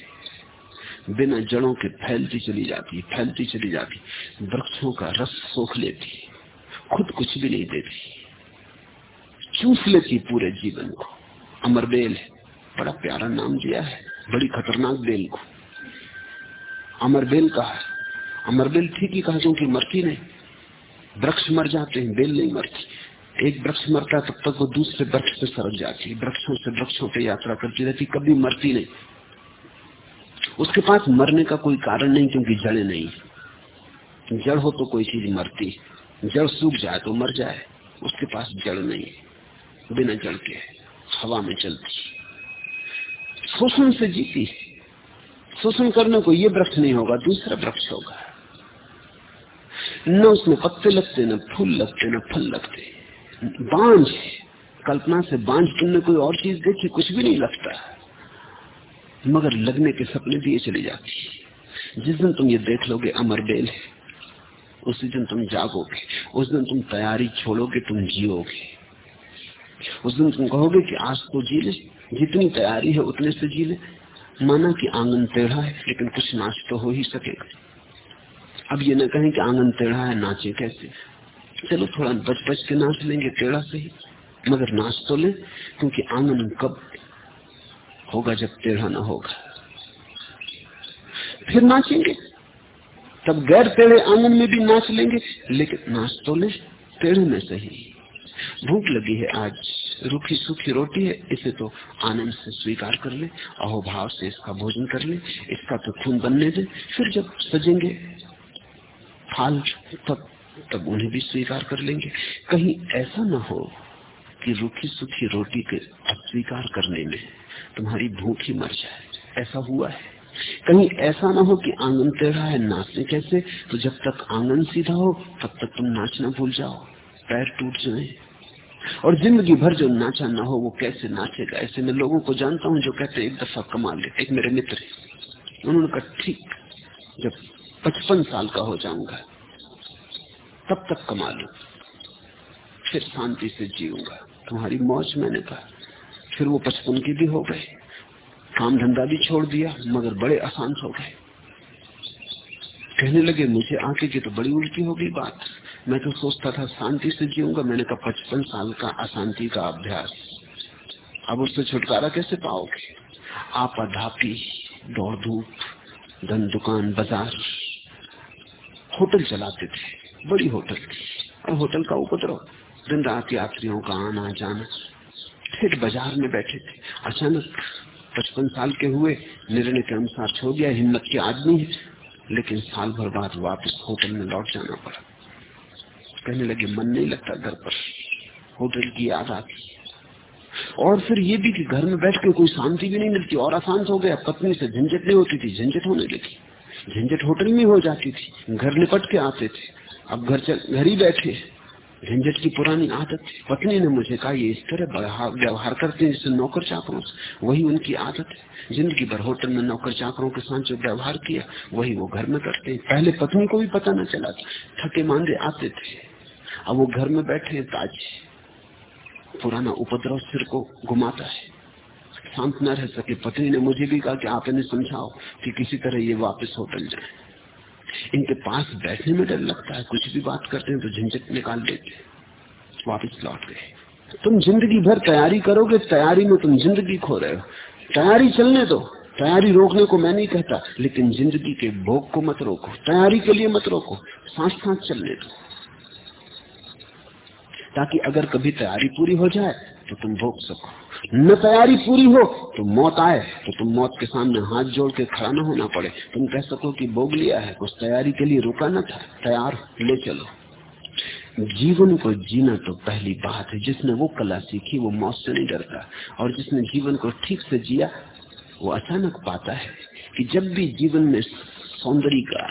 S1: बिना जड़ों के फैलती चली जाती, फैलती चली जाती। वृक्षों का रस सोख लेती, खुद कुछ भी नहीं देती। चूस लेती पूरे जीवन को। अमर बेल है। बड़ा प्यारा नाम दिया है। बड़ी खतरनाक बेल को। अमर बेल कहा अमर बेल ठीक ही कहा, क्योंकि मरती नहीं। वृक्ष मर जाते हैं, बेल नहीं मरती। एक वृक्ष मरता तब तक वो दूसरे वृक्ष पे सरक जाती है। वृक्षों से वृक्षों पे यात्रा करती रहती, कभी मरती नहीं। उसके पास मरने का कोई कारण नहीं, क्योंकि जड़े नहीं जड़ हो तो कोई चीज़ मरती जड़ सूख जाए तो मर जाए। उसके पास जड़ नहीं बिना जड़ के हवा में चलती शोषण से जीती शोषण करने को ये वृक्ष नहीं होगा, दूसरा वृक्ष होगा। न उसमें पत्ते लगते, न फूल लगते, न फल लगते। बांझ कल्पना से बांझ तुमने कोई और चीज़ देखी? कुछ भी नहीं लगता। मगर लगने के सपने दिए चली जाती जिस दिन तुम ये देख लोगे, अमर बेल है। उसी दिन तुम जागोगे। उस दिन तुम तैयारी छोड़ोगे, तुम जियोगे। उस दिन तुम कहोगे कि आज तो जी ले। जितनी तैयारी है, उतने से जी ले। माना कि आँगन टेढ़ा है, लेकिन कुछ नाच तो हो ही सकेगा। अब ये न कहें कि आँगन टेढ़ा है, नाचे कैसे? चलो थोड़ा बच बच के नाच लेंगे टेढ़ा से ही। मगर नाच तो ले, क्योंकि आँगन कब होगा जब टेढ़ा ना होगा। फिर नाचेंगे। तब गैर टेढ़े आँगन में भी नाच लेंगे, लेकिन नाच तो ले टेढ़े में सही भूख लगी है आज, रूखी सूखी रोटी है, इसे तो आनंद से स्वीकार कर ले, अहोभाव से इसका भोजन कर ले, इसका तो खून बनने दे। फिर जब सजेंगे, फाल, तब तब उन्हें भी स्वीकार कर लेंगे। कहीं ऐसा ना हो कि रूखी सुखी रोटी के अस्वीकार करने में तुम्हारी भूख ही मर जाए। ऐसा हुआ है। कहीं ऐसा ना हो कि आँगन टेढ़ा है, नाचने कैसे? तो जब तक आँगन सीधा हो, तब तक तुम नाचना भूल जाओ। पैर टूट जाए। और ज़िंदगी भर जो नाचा ना हो, वो कैसे नाचेगा? ऐसे मैं लोगों को जानता हूँ जो कहते हैं, एक दफ़ा कमा ले। एक मेरे मित्र उन्होंने कहा, ठीक, जब पचपन साल का हो जाऊँगा तब तक कमा लू फिर शांति से जीऊँगा। तुम्हारी मौज, मैंने कहा। फिर वो पचपन के भी हो गए। काम धंधा भी छोड़ दिया, मगर बड़े आसान हो गए। कहने लगे, मुझे आके की तो बड़ी उल्टी हो गई बात। मैं तो सोचता था शांति से जीऊँगा। मैंने कहा, पचपन साल का अशांति का अभ्यास। अब उससे छुटकारा कैसे पाओगे? आप अधापी दौड़ धूप धन दुकान बाज़ार। होटल चलाते थे। बड़ी होटल। और होटल का उपद्रव। दिन रात यात्रियों का आना जाना फिर बाज़ार में बैठे थे। अचानक पचपन साल के हुए। निर्णय के अनुसार छोड़ दिया। हिम्मत के आदमी है। लेकिन साल भर बाद वापस होटल में लौट जाना पड़ा। कहने लगे, मन नहीं लगता घर पर। होटल की याद आती और फिर ये भी कि घर में बैठ के कोई शांति भी नहीं मिलती। और अशांत हो गया। पत्नी से झंझट नहीं होती थी। झंझट होने लगी। झंझट होटल में हो जाती थी। घर निपट के आते थे। अब घर चल, घर ही बैठे। झंझट की पुरानी आदत पत्नी ने मुझे कहा, ये इस तरह व्यवहार करते हैं जैसे नौकर चाकरों से। वही उनकी आदत है। ज़िंदगी भर होटल में नौकर चाकरों के साथ जो व्यवहार किया, वही वो घर में करते हैं। पहले पत्नी को भी पता न चला था। थके मांदे आते थे। अब वो घर में बैठे हैं, ताजे। पुराना उपद्रव सिर को घुमाता है। शांत न रह सके। पत्नी ने मुझे भी कहा कि आप इन्हें समझाओ कि किसी तरह ये वापस होटल जाए। इनके पास बैठने में डर लगता है, कुछ भी बात करते हैं तो झंझट निकाल देते वापस लौट गए। तुम ज़िंदगी भर तैयारी करोगे, तैयारी में तुम ज़िंदगी खो रहे हो। तैयारी चलने दो। तैयारी रोकने को मैं नहीं कहता, लेकिन ज़िंदगी के भोग को मत रोको। तैयारी के लिए मत रोको। सांस सांस चलने दो। ताकि अगर कभी तैयारी पूरी हो जाए तो तुम भोग सको। न तैयारी पूरी हो तो मौत आए तो तुम मौत के सामने हाथ जोड़ के खड़ा न होना पड़े। तुम कह सको कि भोग लिया है कुछ तैयारी के लिए रुका न था, तैयार ले चलो। जीवन को जीना तो पहली बात है, जिसने वो कला सीखी, वो मौत से नहीं डरता। और जिसने जीवन को ठीक से जिया, वो अचानक पाता है कि जब भी जीवन में सौंदर्य का,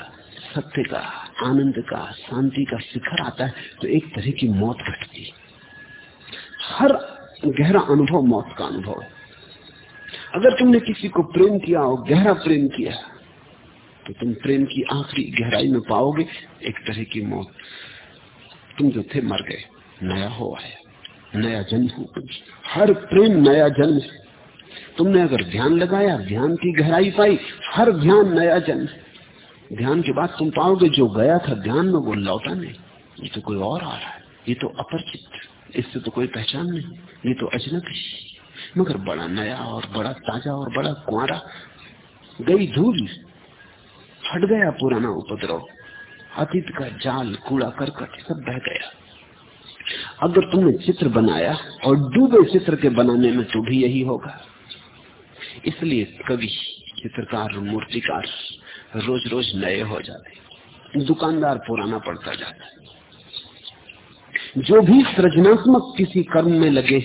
S1: सत्य का, आनंद का, शांति का शिखर आता है तो एक तरह की मौत घटती। हर गहरा अनुभव मौत का अनुभव है। अगर तुमने किसी को प्रेम किया हो गहरा प्रेम किया तो तुम प्रेम की आखिरी गहराई में पाओगे, एक तरह की मौत। तुम जो थे मर गए, नया हो आया, नया जन्म हो हर प्रेम नया जन्म तुमने अगर ध्यान लगाया, ध्यान की गहराई पाई, हर ध्यान नया जन्म ध्यान के बाद तुम पाओगे, जो गया था ध्यान में, वो लौटा नहीं। ये तो कोई और आ रहा है, ये तो अपरिचित इससे तो कोई पहचान नहीं। ये तो अजनबी मगर बड़ा नया और बड़ा ताज़ा और बड़ा कुआरा गई धूल हट गया पुराना उपद्रव। अतीत का जाल, कूड़ा, करकट सब बह गया। अगर तुमने चित्र बनाया और डूबे चित्र के बनाने में तो भी यही होगा। इसलिए कवि, चित्रकार, मूर्तिकार रोज रोज नए हो जाते दुकानदार पुराना पड़ता जाता है। जो भी सृजनात्मक किसी कर्म में लगे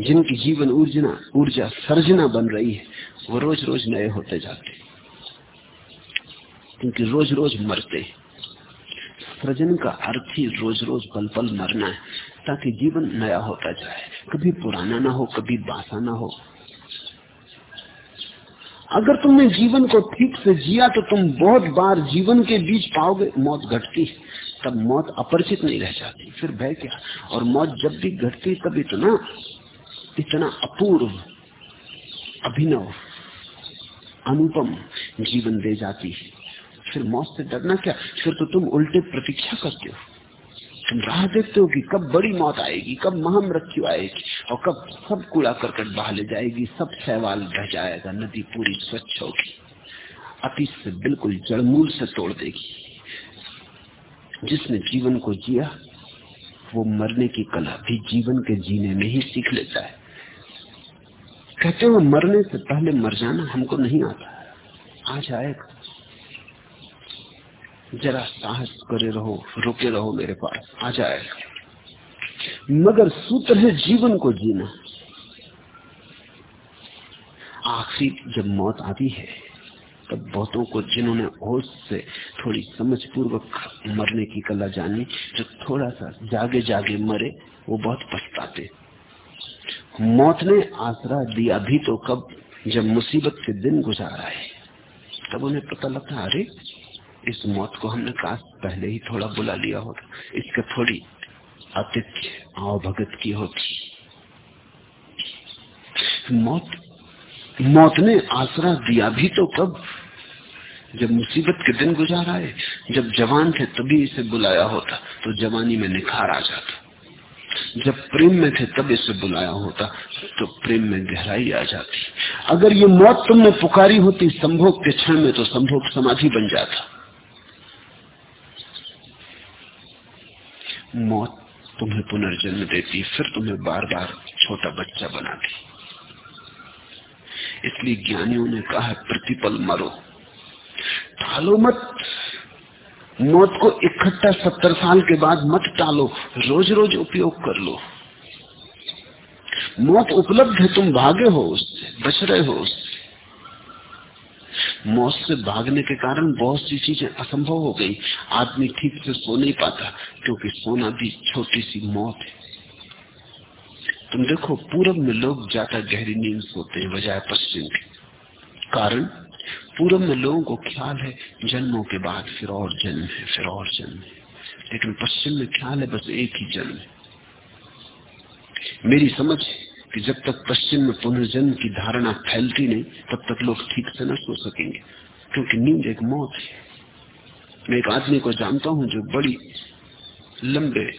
S1: जिनकी जीवन ऊर्जा ऊर्जा सर्जना बन रही है, वो रोज रोज नए होते जाते क्योंकि रोज रोज मरते सृजन का अर्थ ही रोज रोज पल पल मरना है, ताकि जीवन नया होता जाए। कभी पुराना ना हो, कभी बासा ना हो। अगर तुमने जीवन को ठीक से जिया तो तुम बहुत बार जीवन के बीच पाओगे, मौत घटती तब मौत अपरिचित नहीं रह जाती, फिर भय क्या? और मौत जब भी घटती, तब इतना इतना अपूर्व, अभिनव, अनुपम जीवन दे जाती है। फिर मौत से डरना क्या? फिर तो तुम उल्टे प्रतीक्षा करते हो। तुम राह देखते हो कि कब बड़ी मौत आएगी, कब महामृत्यु आएगी, और कब सब कूड़ा करकट बहा ले जाएगी, सब सहवाल बह जाएगा, नदी पूरी स्वच्छ होगी। अतीत से बिल्कुल जड़मूल से तोड़ देगी। जिसने जीवन को जिया, वो मरने की कला भी जीवन के जीने में ही सीख लेता है। कहते हो मरने से पहले मर जाना हमको नहीं आता आ जाएगा जरा साहस करे रहो, रुके रहो मेरे पास आ जाएगा मगर सूत्र है जीवन को जीना। आखिरी जब मौत आती है तब बहुतों को जिन्होंने होश से थोड़ी समझ पूर्वक मरने की कला जानी, जो थोड़ा सा जागे जागे मरे, वो बहुत पछताते। मौत ने आसरा दिया भी तो कब जब मुसीबत के दिन गुजारा है तब उन्हें पता लगता, अरे, इस मौत को हमने काश पहले ही थोड़ा बुला लिया होता। इसके थोड़ी आतिथ्य आओ भगत की होती। मौत मौत ने आसरा दिया भी तो कब? जब मुसीबत के दिन गुजार आए, जब जवान थे तभी इसे बुलाया होता तो जवानी में निखार आ जाता। जब प्रेम में थे तब इसे बुलाया होता तो प्रेम में गहराई आ जाती। अगर ये मौत तुमने पुकारी होती संभोग के क्षण में तो संभोग समाधि बन जाता। मौत तुम्हें पुनर्जन्म देती, फिर तुम्हें बार बार छोटा बच्चा बनाती इसलिए ज्ञानियों ने कहा है, प्रतिपल मरो। टालो मत। मौत को इकट्ठा सत्तर साल के बाद मत टालो। रोज रोज उपयोग कर लो। मौत उपलब्ध है, तुम भागे हो उससे, बच रहे हो उससे। मौत से भागने के कारण बहुत सी चीज़ें असंभव हो गई। आदमी ठीक से सो नहीं पाता, क्योंकि सोना भी छोटी सी मौत है। तुम देखो, पूरब में लोग ज़्यादा गहरी नींद सोते हैं, बजाय पश्चिम के। कारण, पूरब में लोगों को ख्याल है, जन्मों के बाद फिर और जन्म है, फिर और जन्म है। लेकिन पश्चिम में ख्याल है, बस एक ही जन्म है। मेरी समझ कि जब तक पश्चिम में पुनर्जन्म की धारणा फैलती नहीं, तब तक लोग ठीक से न सो सकेंगे, क्योंकि नींद एक मौत है। मैं एक आदमी को जानता हूँ जो बड़ी लंबे,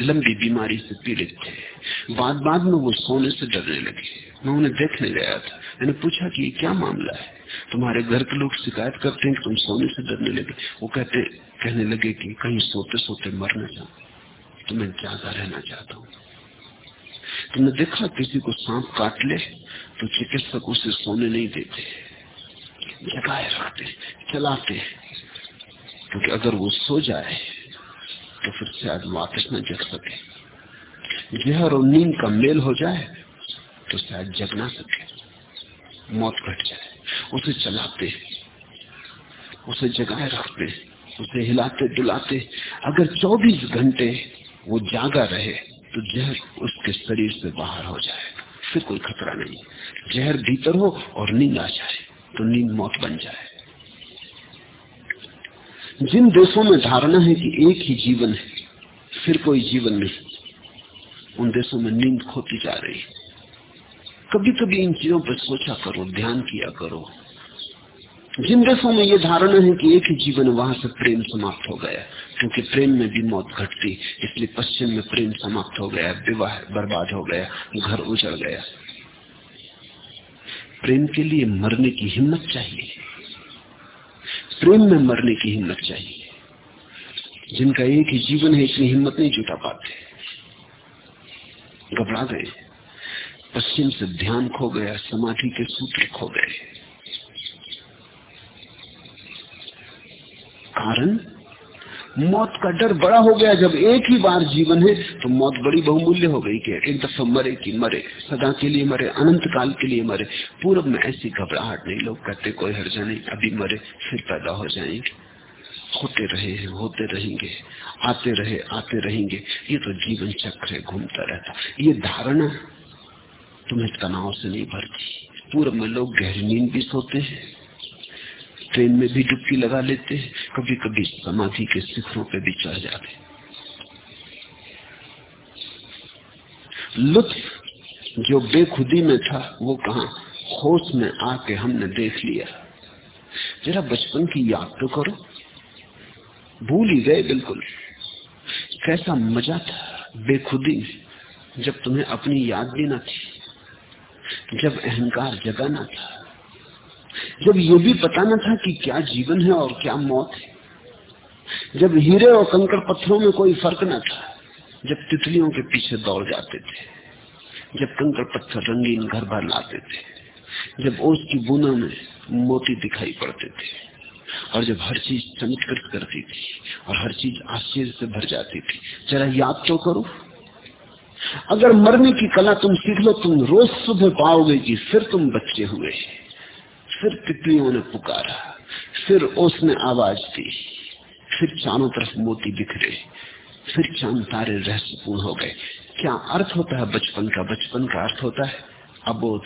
S1: लंबी बीमारी से पीड़ित थे बाद बाद में वो सोने से डरने लगे। मैं उन्हें देखने गया था। मैंने पूछा कि क्या मामला है? तुम्हारे घर के लोग शिकायत करते हैं कि तुम सोने से डरने लगे। वो कहते, कहने लगे कि कहीं सोते सोते मरना चाहते तो मैं ज़्यादा रहना चाहता हूँ। तुमने देखा किसी को सांप काट ले तो चिकित्सक उसे सोने नहीं देते। जगाए रखते चलाते क्योंकि अगर वो सो जाए तो फिर शायद वापस न जग सके। जहर और नींद का मेल हो जाए तो शायद जग ना सके। मौत घट जाए। उसे चलाते, उसे जगाए रखते, उसे हिलाते डुलाते, अगर 24 घंटे वो जागा रहे तो जहर उसके शरीर से बाहर हो जाए। फिर कोई खतरा नहीं। जहर भीतर हो और नींद आ जाए तो नींद मौत बन जाए। जिन देशों में धारणा है कि एक ही जीवन है, फिर कोई जीवन नहीं। उन देशों में नींद खोती जा रही कभी कभी इन चीज़ों पर सोचा करो, ध्यान किया करो। जिन देशों में ये धारणा है कि एक ही जीवन, वहाँ से प्रेम समाप्त हो गया। क्योंकि प्रेम में भी मौत घटती, इसलिए पश्चिम में प्रेम समाप्त हो गया, विवाह बर्बाद हो गया, घर उजड़ गया। प्रेम के लिए मरने की हिम्मत चाहिए। प्रेम में मरने की हिम्मत चाहिए। जिनका एक ही जीवन है, इतनी हिम्मत नहीं जुटा पाते। घबरा गए। पश्चिम से ध्यान खो गया, समाधि के सूत्र खो गए। कारण? मौत का डर बड़ा हो गया। जब एक ही बार जीवन है तो मौत बड़ी बहुमूल्य हो गई। कि एक दफ़ा मरे कि मरे, सदा के लिए मरे, अनंत काल के लिए मरे। पूर्व में ऐसी घबराहट नहीं, लोग कहते कोई हर्जा नहीं, अभी मरे, फिर पैदा हो जाएँगे। होते रहे हैं, होते रहेंगे, आते रहे, आते रहेंगे। ये तो जीवन चक्र है, घूमता रहता। ये धारणा तुम्हें तनाव से नहीं भरती। पूर्व में लोग गहरी नींद भी सोते हैं, ट्रेन में भी डुबकी लगा लेते हैं कभी कभी समाधि के शिखरों पे भी चढ़ जाते लुत्फ जो बेखुदी में था, वो कहा? होश में आके हमने देख लिया। जरा बचपन की याद तो करो। भूल ही गए बिल्कुल। कैसा मज़ा था, बेखुदी, जब तुम्हें अपनी याद भी ना थी, जब अहंकार जगाना था, जब ये भी पता न था कि क्या जीवन है और क्या मौत है, जब हीरे और कंकड़ पत्थरों में कोई फ़र्क ना था, जब तितलियों के पीछे दौड़ जाते थे, जब कंकड़ पत्थर रंगीन घर भर लाते थे, जब ओस की में मोती दिखाई पड़ते थे। और जब हर चीज़ चमत्कृत करती थी और हर चीज़ आश्चर्य से भर जाती थी, जरा याद तो करो। अगर मरने की कला तुम सीख लो, तुम रोज सुबह पाओगे कि फिर तुम बच्चे हुए। फिर तितलियों ने पुकारा, फिर उसने आवाज़ दी, फिर चारों तरफ़ मोती बिखरे, फिर चाँद तारे रहस्यपूर्ण हो गए। क्या अर्थ होता है बचपन का? बचपन का अर्थ होता है अबोध,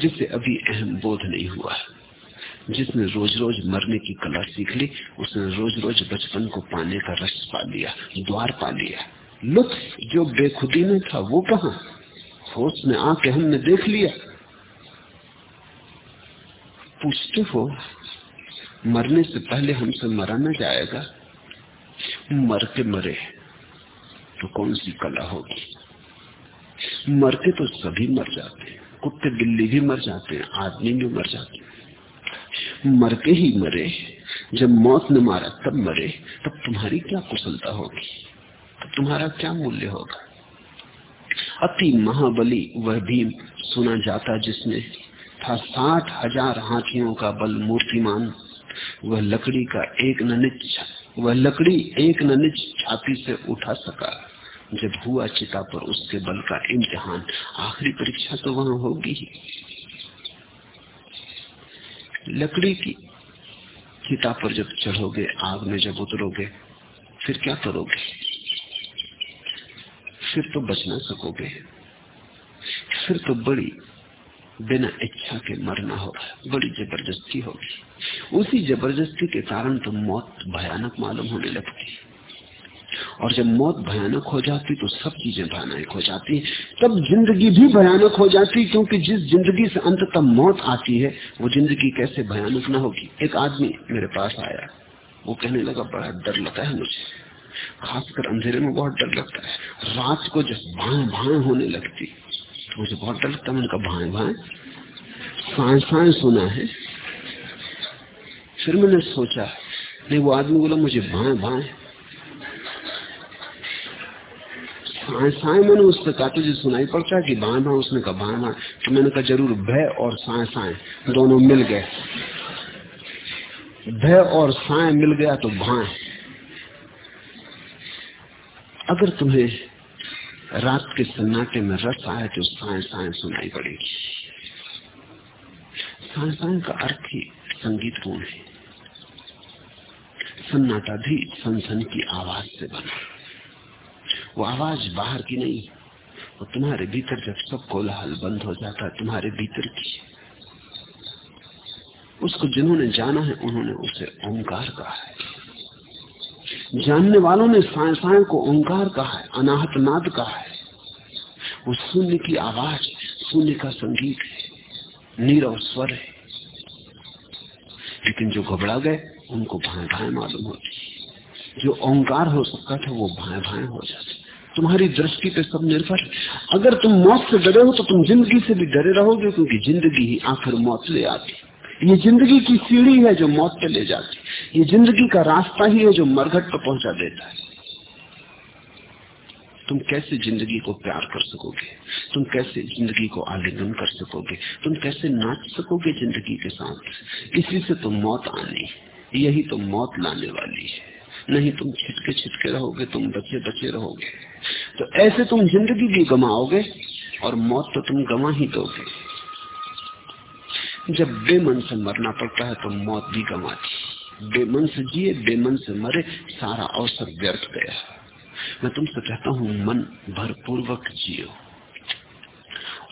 S1: जिसे अभी अहम बोध नहीं हुआ। जिसने रोज रोज मरने की कला सीख ली, उसने रोज रोज बचपन को पाने का रस पा लिया, द्वार पा लिया। लुत्फ जो बेखुदी में था, वो कहा? होश में आके हमने देख लिया। पूछते हो, मरने से पहले हमसे मरा न जाएगा? मर के मरे तो कौन सी कला होगी? मर के तो सभी मर जाते हैं, कुत्ते बिल्ली भी मर जाते हैं, आदमी भी मर जाते हैं। मर के ही मरे जब मौत ने मारा, तब मरे तब तुम्हारी क्या कुशलता होगी? तब तुम्हारा क्या मूल्य होगा? अति महाबली वह भीम सुना जाता जिसने था साठ हज़ार हाथियों का बल मूर्तिमान। वह लकड़ी का एक ननिच वह लकड़ी एक ननिच छाती से उठा सका। जब हुआ चिता पर उसके बल का इम्तिहान, आखिरी परीक्षा तो वहाँ होगी ही। लकड़ी की चिता पर जब चढ़ोगे, आग में जब उतरोगे, फिर क्या करोगे? फिर तो बच ना सकोगे। फिर तो बड़ी बिना इच्छा के मरना होगा, बड़ी ज़बरदस्ती होगी। उसी ज़बरदस्ती के कारण तो मौत भयानक मालूम होने लगती और जब मौत भयानक हो जाती तो सब चीज़ें भयानक हो जाती। तब ज़िंदगी भी भयानक हो जाती क्योंकि जिस ज़िंदगी से अंततः मौत आती है, वो ज़िंदगी कैसे भयानक ना होगी। एक आदमी मेरे पास आया। वो कहने लगा, बड़ा डर लगता है मुझे। खासकर अंधेरे में बहुत डर लगता है। रात को जब भाए भाए होने लगती। मुझे बहुत डर लगता है। उनका भाए भाए साए साए सुना है? फिर मैंने सोचा, नहीं, वो आदमी बोला, मुझे भाए भाए साए साए मैंने उससे कहा, तुझे सुनाई पड़ता है कि भाए उसने कहा भाए तो मैंने कहा, ज़रूर, भय और साय साय, दोनों मिल गए। भय और साय मिल गया तो भाए अगर तुम्हें रात के सन्नाटे में रस आए तो साय साए सुनाई पड़ेगी। साय साए का अर्थ ही संगीतपूर्ण है। सन्नाटा भी सनसन की आवाज़ से बना। वो आवाज़ बाहर की नहीं। वो तुम्हारे भीतर जब सब कोलाहल बंद हो जाता है तुम्हारे भीतर की। उसको जिन्होंने जाना है, उन्होंने उसे ओंकार कहा है। जानने वालों ने साय साय को ओंकार कहा है, अनाहत नाद कहा है। वो शून्य की आवाज़, शून्य का संगीत है। नीरव स्वर है। लेकिन जो घबरा गए, उनको भाए भाए मालूम होती जो ओंकार हो सकता था, वो भाए भाए हो जाते। तुम्हारी दृष्टि पे सब निर्भर अगर तुम मौत से डरे हो तो तुम ज़िंदगी से भी डरे रहोगे, क्योंकि ज़िंदगी ही आखिर मौत ले आती ये ज़िंदगी की सीढ़ी है जो मौत पे ले जाती ये ज़िंदगी का रास्ता ही है जो मरघट पर पहुँचा देता है। तुम कैसे ज़िंदगी को प्यार कर सकोगे? तुम कैसे ज़िंदगी को आलिंगन कर सकोगे? तुम कैसे नाच सकोगे ज़िंदगी के साथ? इसी से तो मौत आनी यही तो मौत लाने वाली है। नहीं तुम छिटके छिटके रहोगे, तुम बचे बचे रहोगे। तो ऐसे तुम ज़िंदगी भी गमाओगे और मौत तो तुम गमा ही दोगे। जब बेमन से मरना पड़ता है तो मौत भी गमाती बेमन से जिए, बेमन से मरे, सारा अवसर व्यर्थ गया। मैं तुमसे कहता हूँ, मन भरपूर्वक जियो।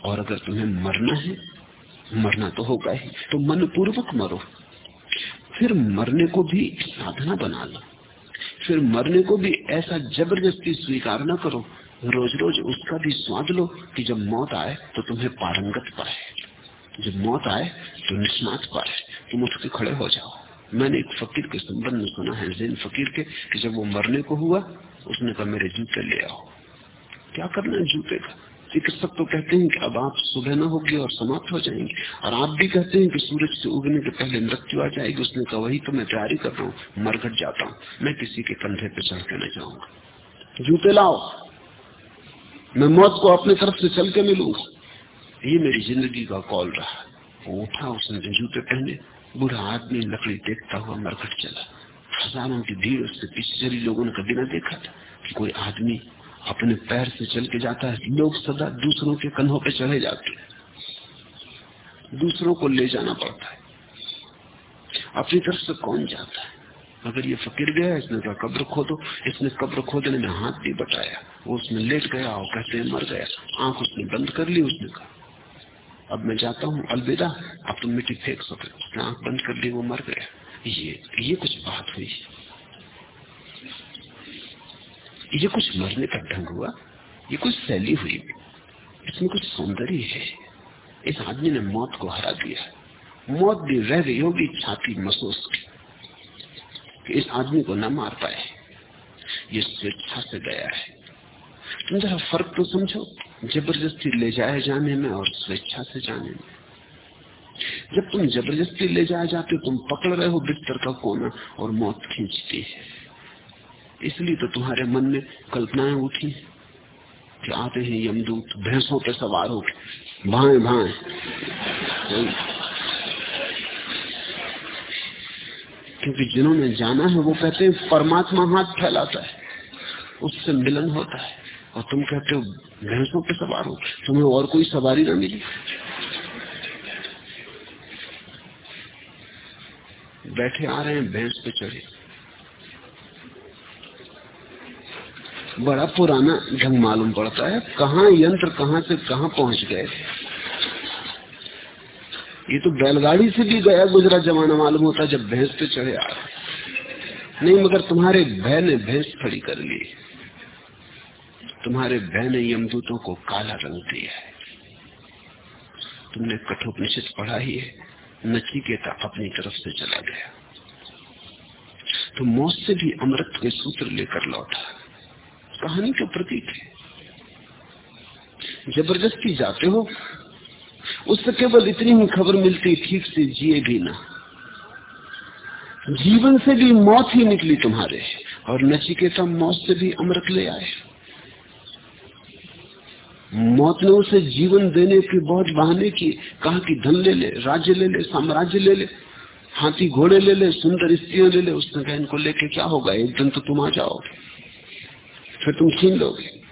S1: और अगर तुम्हें मरना है, मरना तो होगा ही तो मन पूर्वक मरो। फिर मरने को भी साधना बना लो। फिर मरने को भी ऐसा ज़बरदस्ती स्वीकार न करो। रोज रोज उसका भी स्वाद लो कि जब मौत आए तो तुम्हें पारंगत पाए जब मौत आए तो निष्णात पाए तुम उठ के खड़े हो जाओ। मैंने एक फकीर के संबंध में सुना है, जैन फकीर के, कि जब वो मरने को हुआ, उसने कहा, मेरे जूते ले आओ। क्या करना है जूते का? चिकित्सक तो कहते हैं कि अब आप सुबह न होगी और समाप्त हो जाएँगे। और आप भी कहते हैं कि सूरज से उगने के पहले मृत्यु आ जाएगी, उसने कहा, वही तो मैं तैयारी कर रहा हूँ मरघट जाता हूँ। मैं किसी के कंधे पे चढ़ के न जाऊँगा। जूते लाओ, मैं मौत को अपने तरफ़ से चल के मिलूँगा। ये मेरी ज़िंदगी का कॉल रहा। वो उठा, उसने जूते पहने बुरा आदमी लकड़ी देखता हुआ मरघट चला। हज़ारों की भीड़ उससे पीछे लोगों ने कभी ना देखा था कि कोई आदमी अपने पैर से चल के जाता है। लोग सदा दूसरों के कंधों पे चढ़े जाते हैं। दूसरों को ले जाना पड़ता है। अपनी तरफ़ से कौन जाता है? अगर ये फकीर गया, इसने कहा, कब्र खोदो। इसने कब्र खोदने में हाथ भी बटाया। वो उसमें लेट गया और कहते हैं, मर गया। आँख उसने बंद कर ली, उसने कहा, अब मैं जाता हूँ, अलविदा। अब तुम मिट्टी फेंक सके। उसने आँख बंद कर ली, वो मर गया। ये ये कुछ बात हुई ये कुछ मरने का ढंग हुआ, ये कुछ शैली हुई। इसमें कुछ सौंदर्य है। इस आदमी ने मौत को हरा दिया। मौत भी रह गई होगी, छाती महसूस की कि इस आदमी को न मार पाए। ये स्वेच्छा से गया है। तुम जरा फ़र्क तो समझो, ज़बरदस्ती ले जाए जाने में और स्वेच्छा से जाने में। जब तुम ज़बरदस्ती ले जाए जाते हो, तुम पकड़ रहे हो बिस्तर का कोना और मौत खींचती है। इसलिए तो तुम्हारे मन में कल्पनाएँ उठी कि आते हैं यमदूत भैंसों पे सवार हो भाए भाए। क्योंकि जिन्होंने जाना है, वो कहते हैं, परमात्मा हाथ फैलाता है। उससे मिलन होता है। और तुम कहते हो, भैंसों पे सवार हो तुम्हें और कोई सवारी ना मिली? बैठे आ रहे हैं, भैंस पे चढ़े। बड़ा पुराना ढंग मालूम पड़ता है। कहा यंत्र कहाँ से कहाँ पहुँच गए ये तो बैलगाड़ी से भी गया गुजरा जमाना मालूम होता जब भैंस पे चढ़े आ नहीं, मगर तुम्हारे भय ने भैंस खड़ी कर ली। तुम्हारे भय ने यमदूतों को काला रंग दिया है। तुमने कठोपनिषद पढ़ा ही है। नचिकेता अपनी तरफ़ से चला गया। तो मौत से भी अमृत के सूत्र लेकर लौटा। कहानी का प्रतीक है। ज़बरदस्ती जाते हो, उससे केवल इतनी ही खबर मिलती, ठीक से जिए भी ना। जीवन से भी मौत ही निकली तुम्हारे, और नचिकेता मौत से भी अमृत ले आए। मौत ने उसे जीवन देने के बहुत बहाने की, कहा कि धन ले ले, राज्य ले ले, साम्राज्य ले ले, हाथी घोड़े ले ले, सुंदर स्त्रियों ले ले, उसने कहा, इनको लेके क्या होगा? एक दिन तो तुम आ जाओगे। फिर तुम छीन लोगे।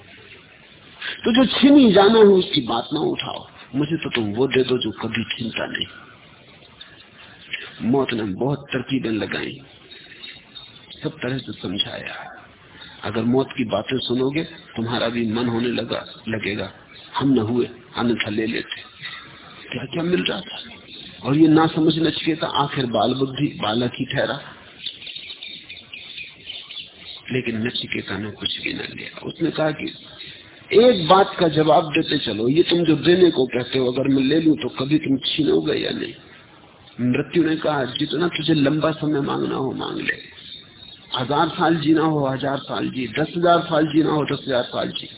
S1: तो जो छीन ही जाना है उसकी बात ना उठाओ। मुझे तो तुम वो दे दो जो कभी छीनता नहीं। मौत ने बहुत तरकीबें लगाई। सब तरह से समझाया। अगर मौत की बातें सुनोगे, तुम्हारा भी मन होने लगा, लगेगा, हम न हुए, अन्यथा ले लेते। क्या क्या मिल रहा था? और ये ना समझ नचकेता आखिर बाल बुद्धि बालक ही ठहरा। लेकिन नचिकेता ने कुछ भी न लिया। उसने कहा कि एक बात का जवाब देते चलो, ये तुम जो देने को कहते हो, अगर मैं ले लू तो कभी तुम छीनोगे या नहीं? मृत्यु ने कहा, जितना तुझे लंबा समय मांगना हो, मांग ले। हज़ार साल जीना हो, हज़ार साल जी। दस हज़ार साल जीना हो, दस हज़ार साल जी।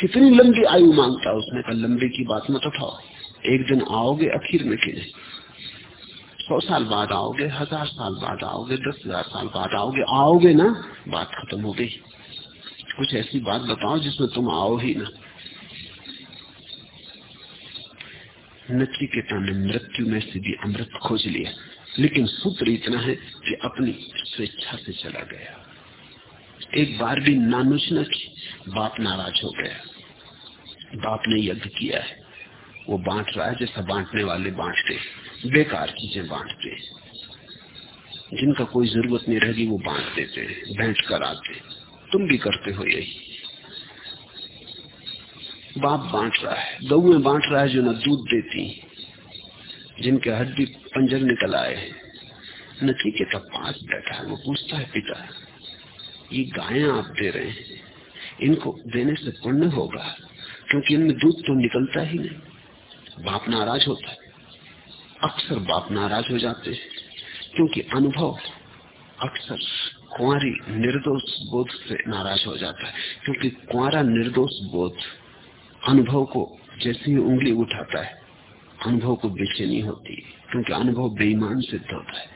S1: कितनी लंबी आयु माँगता उसने कहा, लंबी की बात मत उठाओ। एक दिन आओगे आखिर में कि नहीं सौ साल बाद आओगे, हज़ार साल बाद आओगे, दस हज़ार साल बाद आओगे आओगे ना, बात खत्म हो गई। कुछ ऐसी बात बताओ जिसमें तुम आओ ही ना। नचिकेता ने मृत्यु में से भी अमृत खोज लिया। लेकिन सूत्र इतना है कि अपनी स्वेच्छा से चला गया। एक बार भी नानुच न की, बाप नाराज़ हो गया। बाप ने यज्ञ किया है। वो बांट रहा है, जैसा बांटने वाले बांटते बेकार चीज़ें बांटते जिनका कोई ज़रूरत नहीं रहेगी, वो बांट देते भेंट कराते तुम भी करते हो यही। बाप बांट रहा है। गऊ बांट रहा है जो न दूध देती, जिनके हड्डी पंजर निकल आए नचिकेता पास बैठा है। वो पूछता है, पिता, ये गायें आप दे रहे हैं, इनको देने से पुण्य होगा, क्योंकि इनमें दूध तो निकलता ही नहीं। बाप नाराज़ होता है। अक्सर बाप नाराज़ हो जाते हैं, क्योंकि अनुभव, अक्सर कुंवारी निर्दोष बोध से नाराज़ हो जाता है, क्योंकि कुंवारा निर्दोष बोध अनुभव को जैसे ही उंगली उठाता है, अनुभव को बेचैनी होती है क्योंकि अनुभव बेईमान सिद्ध होता है।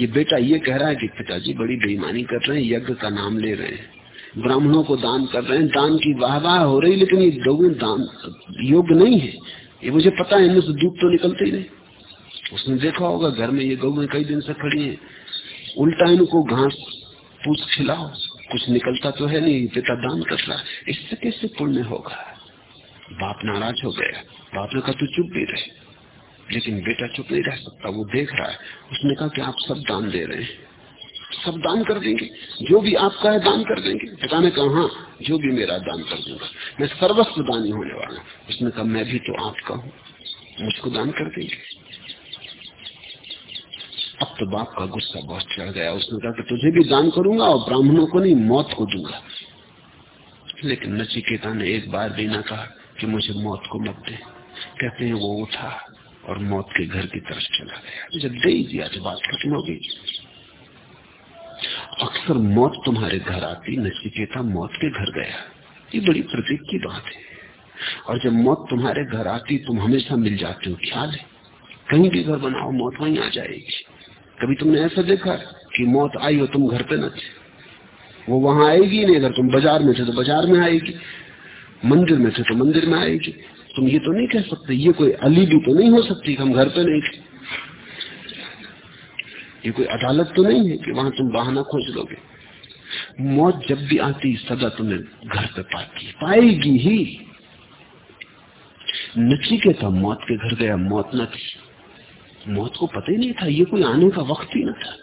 S1: ये बेटा ये कह रहा है कि पिताजी बड़ी बेईमानी कर रहे हैं, यज्ञ का नाम ले रहे हैं, ब्राह्मणों को दान कर रहे हैं, दान की वाह वाह हो रही, लेकिन ये गौ दान, योग्य नहीं है। ये मुझे पता है, इनमें से दूध तो निकलते ही नहीं। उसने देखा होगा, घर में ये गौ कई दिन से खड़ी है। उल्टा इनको घास पूछ खिलाओ, कुछ निकलता तो है नहीं, पिता दान कर रहा इससे कैसे पुण्य होगा? बाप नाराज़ हो गया। बाप ने कहा, तू चुप भी रहे। लेकिन बेटा चुप नहीं रह सकता, वो देख रहा है। उसने कहा कि आप सब दान दे रहे हैं। सब दान कर देंगे। जो भी आपका है दान कर देंगे। पिता ने कहा हाँ जो भी मेरा दान कर दूँगा। मैं सर्वस्व दानी होने वाला हूँ। उसने कहा, मैं भी तो आपका हूँ। मुझको दान कर देंगे अब तो बाप का गुस्सा बहुत चढ़ गया। उसने कहा कि तुझे भी दान करूँगा और ब्राह्मणों को नहीं, मौत को दूँगा। लेकिन नचिकेता ने एक बार भी ना कहा कि मुझे मौत को मत दे। कहते हैं, वो उठा और मौत के घर की तरफ़ चला गया। जब दे दिया तो बात खत्म हो गई। अक्सर मौत तुम्हारे घर आती नचिकेता मौत के घर गया। ये बड़ी प्रतीक की बात है। और जब मौत तुम्हारे घर आती, तुम हमेशा मिल जाते हो, ख्याल है? कहीं भी घर बनाओ, मौत वहीं आ जाएगी। कभी तुमने ऐसा देखा कि मौत आई हो तुम घर पे न थे? वो वहाँ आएगी नहीं, अगर तुम बाज़ार में थे तो बाज़ार में आएगी, मंदिर में थे तो मंदिर में आएगी। तुम ये तो नहीं कह सकते, ये कोई अली भी तो नहीं हो सकती हम घर पे नहीं थे। ये कोई अदालत तो नहीं है कि वहाँ तुम बहाना खोज लोगे। मौत जब भी आती सदा तुम्हें घर पे पाती पाएगी ही। नचिकेता मौत के घर गया, मौत न थी। मौत को पता ही नहीं था, ये कोई आने का वक्त ही न था।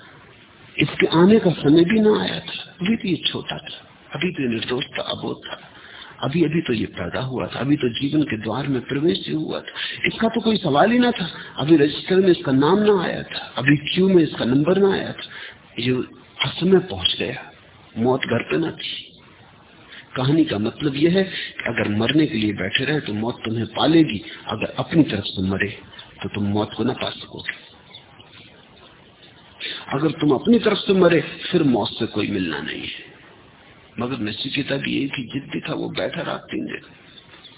S1: इसके आने का समय भी ना आया था। अभी तो ये छोटा था। अभी तो निर्दोष था, अबोध था। अभी अभी तो ये पैदा हुआ था, अभी तो जीवन के द्वार में प्रवेश ही हुआ था। इसका तो कोई सवाल ही ना था। अभी रजिस्टर में इसका नाम ना आया था। अभी क्यू में इसका नंबर ना आया था। ये असमय पहुँच गया। मौत घर पे ना थी। कहानी का मतलब यह है कि अगर मरने के लिए बैठे रहे तो मौत तुम्हें पालेगी। अगर अपनी तरफ़ से मरे तो तुम मौत को ना पा सकोगे। अगर तुम अपनी तरफ़ से मरे, फिर मौत से कोई मिलना नहीं है। मगर नचिकेता भी एक ही जिद्दी था, वो बैठा रहा तीन दिन।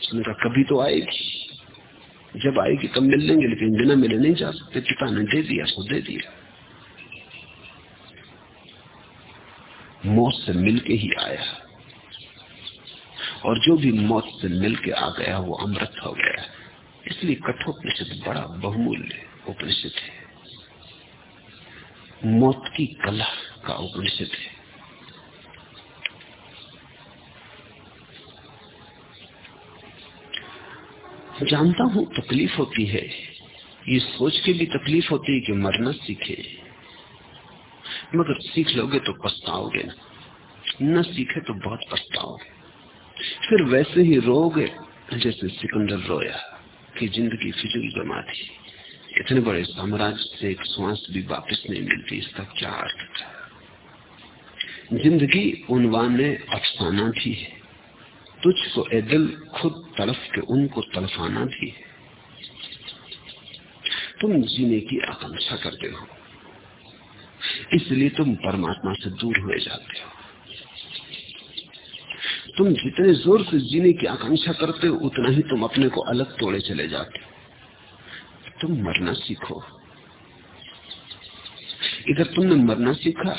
S1: उसने कहा, कभी तो आएगी। जब आएगी तब मिल लेंगे, लेकिन बिना मिले नहीं जा सकते। पिता ने दे दिया सो दे दिया। मौत से मिलके ही आया। और जो भी मौत से मिलके आ गया, वो अमृत हो गया। इसलिए कठोपनिषद बड़ा बहुमूल्य उपनिषद है। मौत की कला का उपनिषद है। जानता हूँ तकलीफ़ होती है। ये सोच के भी तकलीफ़ होती है कि मरना सीखे। मगर सीख लोगे तो पछताओगे ना। न सीखे तो बहुत पछताओगे फिर वैसे ही रोगे, जैसे सिकंदर रोया कि ज़िंदगी फिजुल जमा थी इतने बड़े साम्राज्य से एक श्वास भी वापस नहीं मिलती इसका क्या अर्थ था? ज़िंदगी उनवान अफसाना भी है तुझको ए दिल खुद तड़फ के, उनको तड़फाना भी है। तुम जीने की आकांक्षा करते हो। इसलिए तुम परमात्मा से दूर हुए जाते हो। तुम जितने ज़ोर से जीने की आकांक्षा करते हो, उतना ही तुम अपने को अलग तोड़े चले जाते हो। तुम मरना सीखो। इधर तुमने मरना सीखा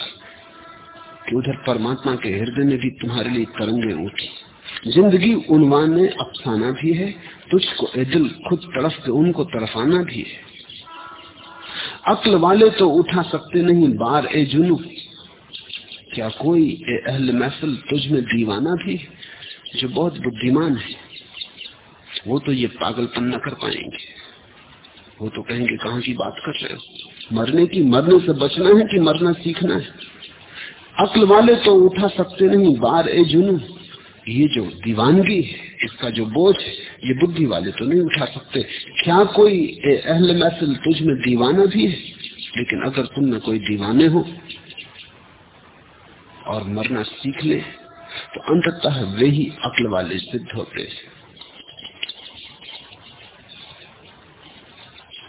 S1: कि उधर परमात्मा के हृदय में भी तुम्हारे लिए तरंगे उठी। ज़िंदगी उनवान ने अफसाना भी है, तुझको दिल खुद तड़फ के उनको तरफाना भी है। अक्ल वाले तो उठा सकते नहीं, बार ए जुनू क्या कोई ए अहल महफिल तुझ में दीवाना भी जो बहुत बुद्धिमान है? वो तो ये पागलपन न कर पाएँगे। वो तो कहेंगे, कहा की बात कर रहे हो? मरने की, मरने से बचना है कि मरना सीखना है? अक्ल वाले तो उठा सकते नहीं, बार ए जुनू ये जो दीवानगी है, इसका जो बोझ है, ये बुद्धि वाले तो नहीं उठा सकते। क्या कोई अहल महफिल तुझ में दीवाना भी है? लेकिन अगर तुम में कोई दीवाने हो और मरना सीख ले तो अंततः वे ही अक्ल वाले सिद्ध होते हैं।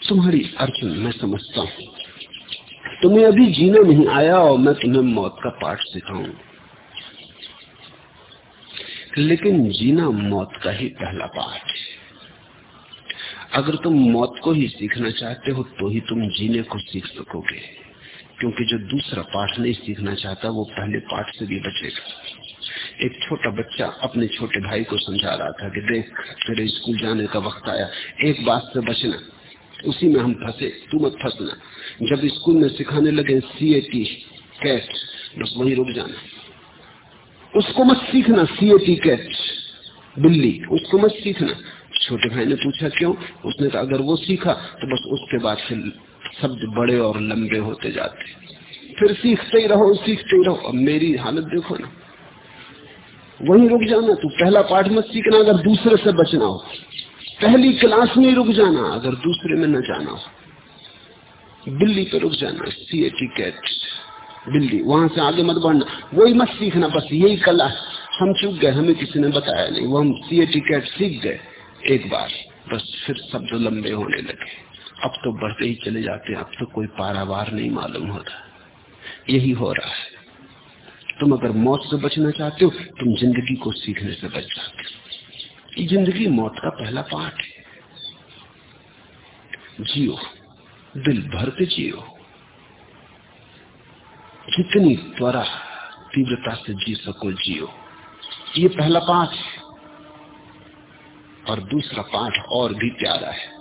S1: तुम्हारी अर्जुन, मैं समझता हूँ। तुम्हें अभी जीना नहीं आया और मैं तुम्हें मौत का पाठ सिखाऊं। लेकिन जीना मौत का ही पहला पाठ है। अगर तुम मौत को ही सीखना चाहते हो तो ही तुम जीने को सीख सकोगे। क्योंकि जो दूसरा पाठ नहीं सीखना चाहता, वो पहले पाठ से भी बचेगा। एक छोटा बच्चा अपने छोटे भाई को समझा रहा था कि देख, तेरे स्कूल जाने का वक्त आया, एक बात से बचना। उसी में हम फंसे, तू मत फंसना। जब स्कूल में सिखाने लगे सी ए टी कैट, बस वही रुक जाना। उसको मत सीखना सी ए कैट बिल्ली, उसको मत सीखना। छोटे भाई ने पूछा, क्यों? उसने कहा, अगर वो सीखा तो बस उसके बाद फिर शब्द बड़े और लंबे होते जाते। फिर सीखते ही रहो, सीखते ही रहो। अब मेरी हालत देखो ना। वहीं रुक जाना, तू पहला पाठ मत सीखना, अगर दूसरे से बचना हो। पहली क्लास में रुक जाना, अगर दूसरे में न जाना हो। बिल्ली पे रुक जाना सी ए टिकेट बिल्ली, वहाँ से आगे मत बढ़ना। वही मत सीखना, बस यही कला हम चुक गए, हमें किसी ने बताया नहीं। वो हम सी ए टिकेट सीख गए एक बार। बस फिर शब्द लंबे होने लगे। अब तो बढ़ते ही चले जाते हैं। अब तो कोई पारावार नहीं मालूम होता। यही हो रहा है। तुम अगर मौत से बचना चाहते हो, तुम ज़िंदगी को सीखने से बच जाते हो। ज़िंदगी मौत का पहला पाठ है। जियो। दिल भर के जियो। जितनी त्वरा, तीव्रता से जी सको जियो। ये पहला पाठ है और दूसरा पाठ और भी प्यारा है।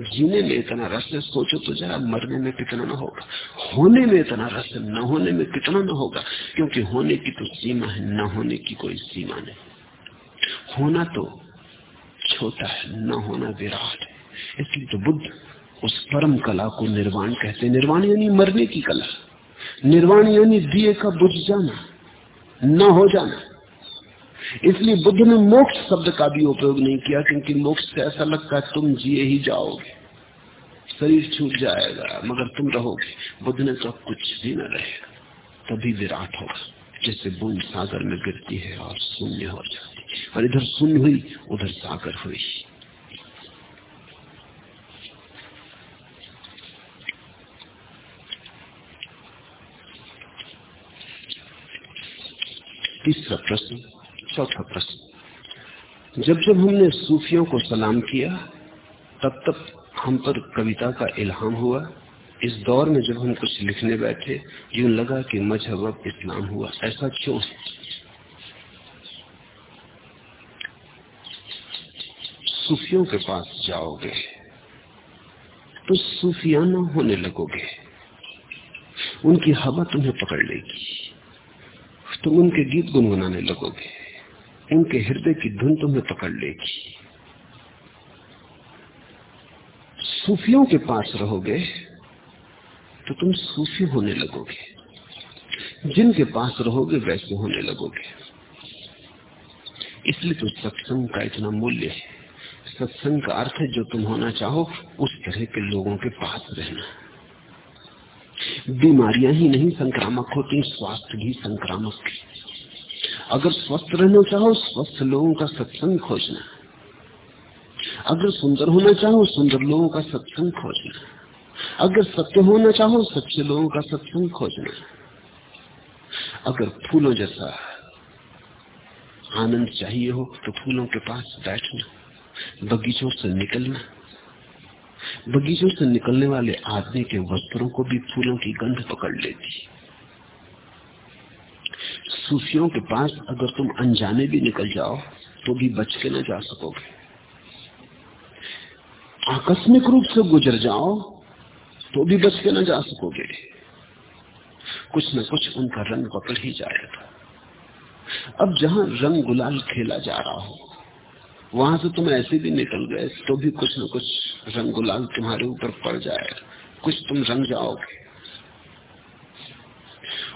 S1: जीने में इतना रस है सोचो तो जरा, मरने में कितना ना होगा, होने में इतना रस है न होने में कितना ना होगा, क्योंकि होने की तो सीमा है, न होने की कोई सीमा नहीं। होना तो छोटा है, न होना विराट है। इसलिए तो बुद्ध उस परम कला को निर्वाण कहते निर्वाण यानी मरने की कला। निर्वाण यानी दिए का बुझ जाना, न हो जाना। इसलिए बुद्ध ने मोक्ष शब्द का भी उपयोग नहीं किया, क्योंकि मोक्ष से ऐसा लगता है तुम जिए ही जाओगे, शरीर छूट जाएगा, मगर तुम रहोगे। बुद्ध ने तो कुछ भी न रहेगा तभी विराट होगा जैसे बूंद सागर में गिरती है और शून्य हो जाती है। और इधर शून्य हुई, उधर सागर हुई। तीसरा प्रश्न, चौथा प्रश्न। जब जब हमने सूफियों को सलाम किया, तब तब हम पर कविता का इल्हाम हुआ। इस दौर में जब हम कुछ लिखने बैठे, यूँ लगा कि मज़हब अब इस्लाम हुआ। ऐसा क्यों? सूफियों के पास जाओगे तो सूफियाना होने लगोगे। उनकी हवा तुम्हें पकड़ लेगी। तुम उनके गीत गुनगुनाने लगोगे। उनके हृदय की धुन तुम्हें पकड़ लेगी। सूफियों के पास रहोगे तो तुम सूफी होने लगोगे। जिनके पास रहोगे, वैसे होने लगोगे। इसलिए तो सत्संग का इतना मूल्य है। सत्संग का अर्थ है जो तुम होना चाहो, उस तरह के लोगों के पास रहना। बीमारियाँ ही नहीं, संक्रामक होती स्वास्थ्य भी संक्रामक। अगर स्वस्थ रहना चाहो, स्वस्थ लोगों का सत्संग खोजना। अगर सुंदर होना चाहो, सुंदर लोगों का सत्संग खोजना। अगर सत्य होना चाहो, सच्चे लोगों का सत्संग खोजना। अगर फूलों जैसा आनंद चाहिए हो तो फूलों के पास बैठना, बगीचों से निकलना। बगीचों से निकलने वाले आदमी के वस्त्रों को भी फूलों की गंध पकड़ लेती सूफियों के पास अगर तुम अनजाने भी निकल जाओ तो भी बच के न जा सकोगे। आकस्मिक रूप से गुजर जाओ तो भी बच के न जा सकोगे। कुछ न कुछ उनका रंग पकड़ ही जाएगा। अब जहाँ रंग गुलाल खेला जा रहा हो वहाँ से तुम ऐसे भी निकल गए तो भी कुछ न कुछ रंग गुलाल तुम्हारे ऊपर पड़ जाएगा। कुछ तुम रंग जाओगे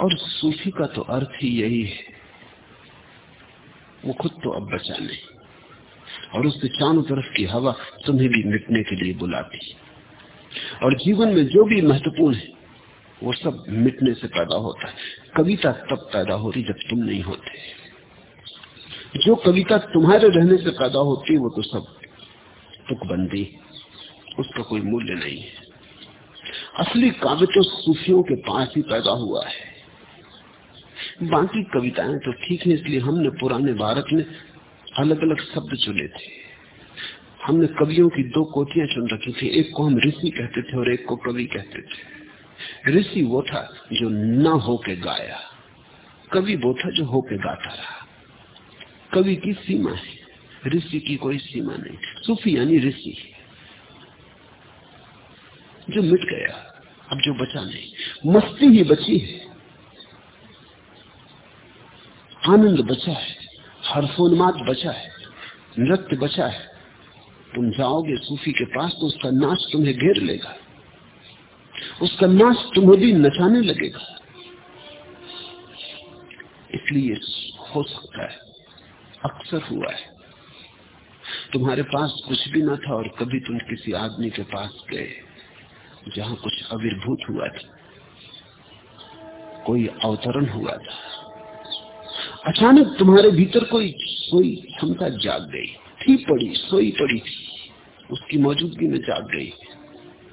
S1: और सूफी का तो अर्थ ही यही है। वो खुद तो अब बचा नहीं। और उसके चारों तरफ़ की हवा तुम्हें भी मिटने के लिए बुलाती और जीवन में जो भी महत्वपूर्ण है, वो सब मिटने से पैदा होता है। कविता तब पैदा होती जब तुम नहीं होते। जो कविता तुम्हारे रहने से पैदा होती वो तो सब तुकबंदी उसका कोई मूल्य नहीं है। असली काव्य तो सूफियों के पास ही पैदा हुआ है। बाकी कविताएँ तो ठीक है, इसलिए हमने पुराने भारत में अलग अलग शब्द चुने थे। हमने कवियों की दो कोटियाँ चुन रखी थी, एक को हम ऋषि कहते थे और एक को कवि कहते थे। ऋषि वो था जो न होके गाया, कवि वो था जो होके गाता रहा। कवि की सीमा है? ऋषि की कोई सीमा नहीं। सूफी यानी ऋषि। जो मिट गया, अब जो बचा नहीं। मस्ती ही बची है। आनंद बचा है। हर्षोन्माद बचा है। नृत्य बचा है। तुम जाओगे सूफी के पास तो उसका नाच तुम्हें घेर लेगा। उसका नाच तुम्हें भी नचाने लगेगा। इसलिए हो सकता है अक्सर हुआ है। तुम्हारे पास कुछ भी ना था और कभी तुम किसी आदमी के पास गए जहाँ कुछ अविर्भूत हुआ था। कोई अवतरण हुआ था। अचानक तुम्हारे भीतर कोई कोई क्षमता जाग गई। थी पड़ी, सोई पड़ी थी। उसकी मौजूदगी में जाग गई।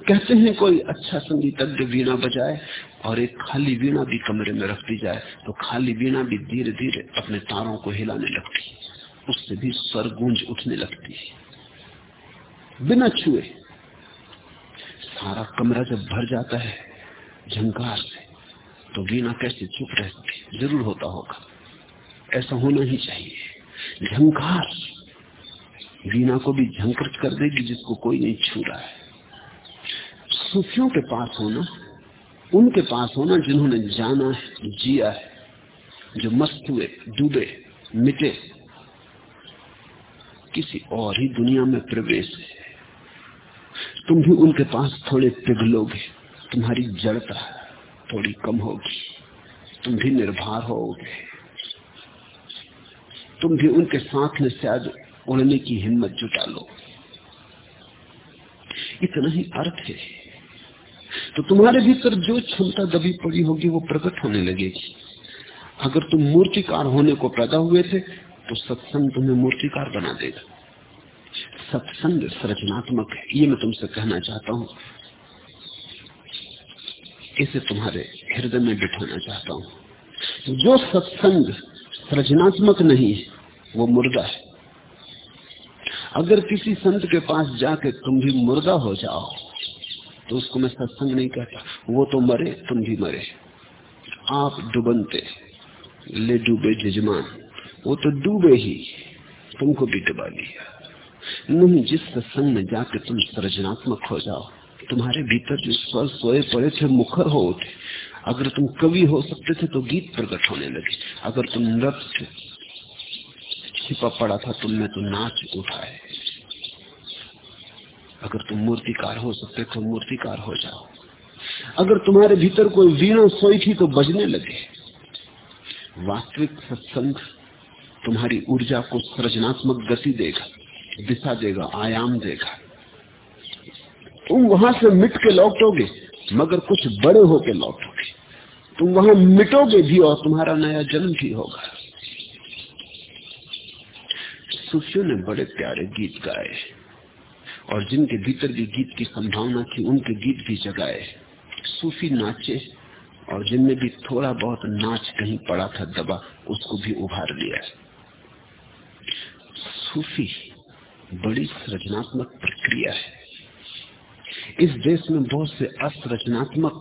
S1: कहते हैं कोई अच्छा संगीतज्ञ वीणा बजाए और एक खाली वीणा भी कमरे में रख दी जाए तो खाली वीणा भी धीरे धीरे अपने तारों को हिलाने लगती। उससे भी स्वर गूंज उठने लगती है। बिना छुए, सारा कमरा जब भर जाता है झंकार से तो वीणा कैसे चुप रहती ज़रूर होता होगा। ऐसा होना ही चाहिए। झंकार वीणा को भी झंकृत कर देगी जिसको कोई नहीं छू रहा है। सूफियों के पास होना, उनके पास होना जिन्होंने जाना है, जिया है, जो मस्त हुए, डूबे, मिटे किसी और ही दुनिया में प्रवेश है। तुम भी उनके पास थोड़े पिघलोगे, तुम्हारी जड़ता थोड़ी कम होगी, तुम भी निर्भर होगे। तुम भी उनके साथ में शायद उड़ने की हिम्मत जुटा लो। इतना ही अर्थ है। तो तुम्हारे भीतर जो क्षमता दबी पड़ी होगी, वो प्रकट होने लगेगी। अगर तुम मूर्तिकार होने को पैदा हुए थे तो सत्संग तुम्हें मूर्तिकार बना देगा। सत्संग सृजनात्मक है, ये मैं तुमसे कहना चाहता हूँ। इसे तुम्हारे हृदय में बिठाना चाहता हूँ। जो सत्संग सृजनात्मक नहीं है, वो मुर्दा है। अगर किसी संत के पास जाके तुम भी मुर्दा हो जाओ तो उसको मैं सत्संग नहीं कहता। वो तो मरे, तुम भी मरे। आप डुबनते, ले डूबे जजमान। वो तो डूबे ही। तुमको भी डुबा लिया। नहीं, जिस सत्संग में जाके तुम सृजनात्मक हो जाओ, तुम्हारे भीतर जो स्वर सोए पड़े थे, मुखर हो उठे। अगर तुम कवि हो सकते थे तो गीत प्रकट होने लगे। अगर तुम नृत्य छिपा पड़ा था तुमने तो नाच उठाए। अगर तुम मूर्तिकार हो सकते तो मूर्तिकार हो जाओ। अगर तुम्हारे भीतर कोई वीणा सोई थी तो बजने लगे। वास्तविक सत्संग तुम्हारी ऊर्जा को सृजनात्मक गति देगा, दिशा देगा, आयाम देगा। तुम वहाँ से मिट के लौटोगे, मगर कुछ बड़े होके लौटोगे। तुम वहाँ मिटोगे भी और तुम्हारा नया जन्म भी होगा। सूफियों ने बड़े प्यारे गीत गाए, और जिनके भीतर भी गीत की संभावना थी, उनके गीत भी जगाए। सूफी नाचे, और जिनमें भी थोड़ा बहुत नाच कहीं पड़ा था, दबा, उसको भी उभार लिया। सूफी बड़ी सृजनात्मक प्रक्रिया है। इस देश में बहुत से असरचनात्मक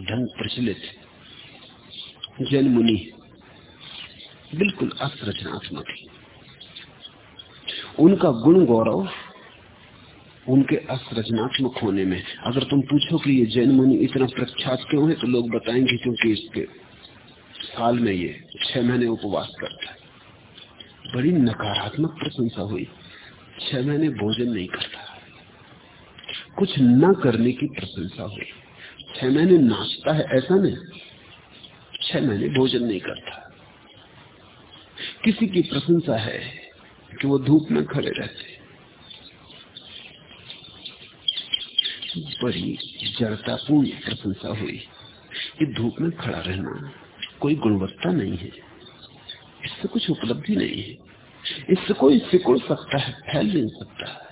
S1: ढंग प्रचलित जैन मुनि बिल्कुल असरचनात्मक है। उनका गुण गौरव उनके असरचनात्मक होने में अगर तुम पूछो कि ये जैन मुनि इतना प्रख्यात क्यों है तो लोग बताएँगे क्योंकि इसके साल में ये छह महीने उपवास करता है। बड़ी नकारात्मक प्रशंसा हुई। छह महीने भोजन नहीं करता। कुछ न करने की प्रशंसा हुई। छह महीने नाचता है, ऐसा नहीं। छह महीने भोजन नहीं करता। किसी की प्रशंसा है कि वो धूप में खड़े रहते। बड़ी जड़तापूर्ण प्रशंसा हुई कि धूप में खड़ा रहना कोई गुणवत्ता नहीं है। इससे कुछ उपलब्धि नहीं है। इससे कोई सिकुड़ सकता है, फैल नहीं सकता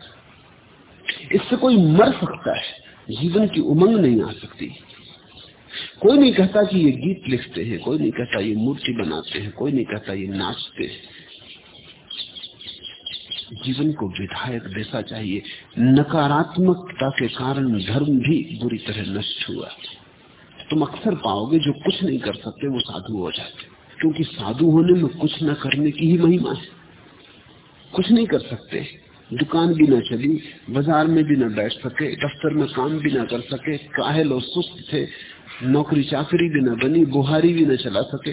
S1: इससे कोई मर सकता है, जीवन की उमंग नहीं आ सकती। कोई नहीं कहता कि ये गीत लिखते हैं, कोई नहीं कहता ये मूर्ति बनाते हैं, कोई नहीं कहता ये नाचते हैं। जीवन को विधायक दिशा चाहिए। नकारात्मकता के कारण धर्म भी बुरी तरह नष्ट हुआ। तुम अक्सर पाओगे जो कुछ नहीं कर सकते, वो साधु हो जाते क्योंकि साधु होने में कुछ न करने की ही महिमा है। कुछ नहीं कर सकते। दुकान भी न चली, बाज़ार में भी न बैठ सके, दफ्तर में काम भी न कर सके, काहे लो सुस्त थे, नौकरी चाकरी भी न बनी, बुहारी भी न चला सके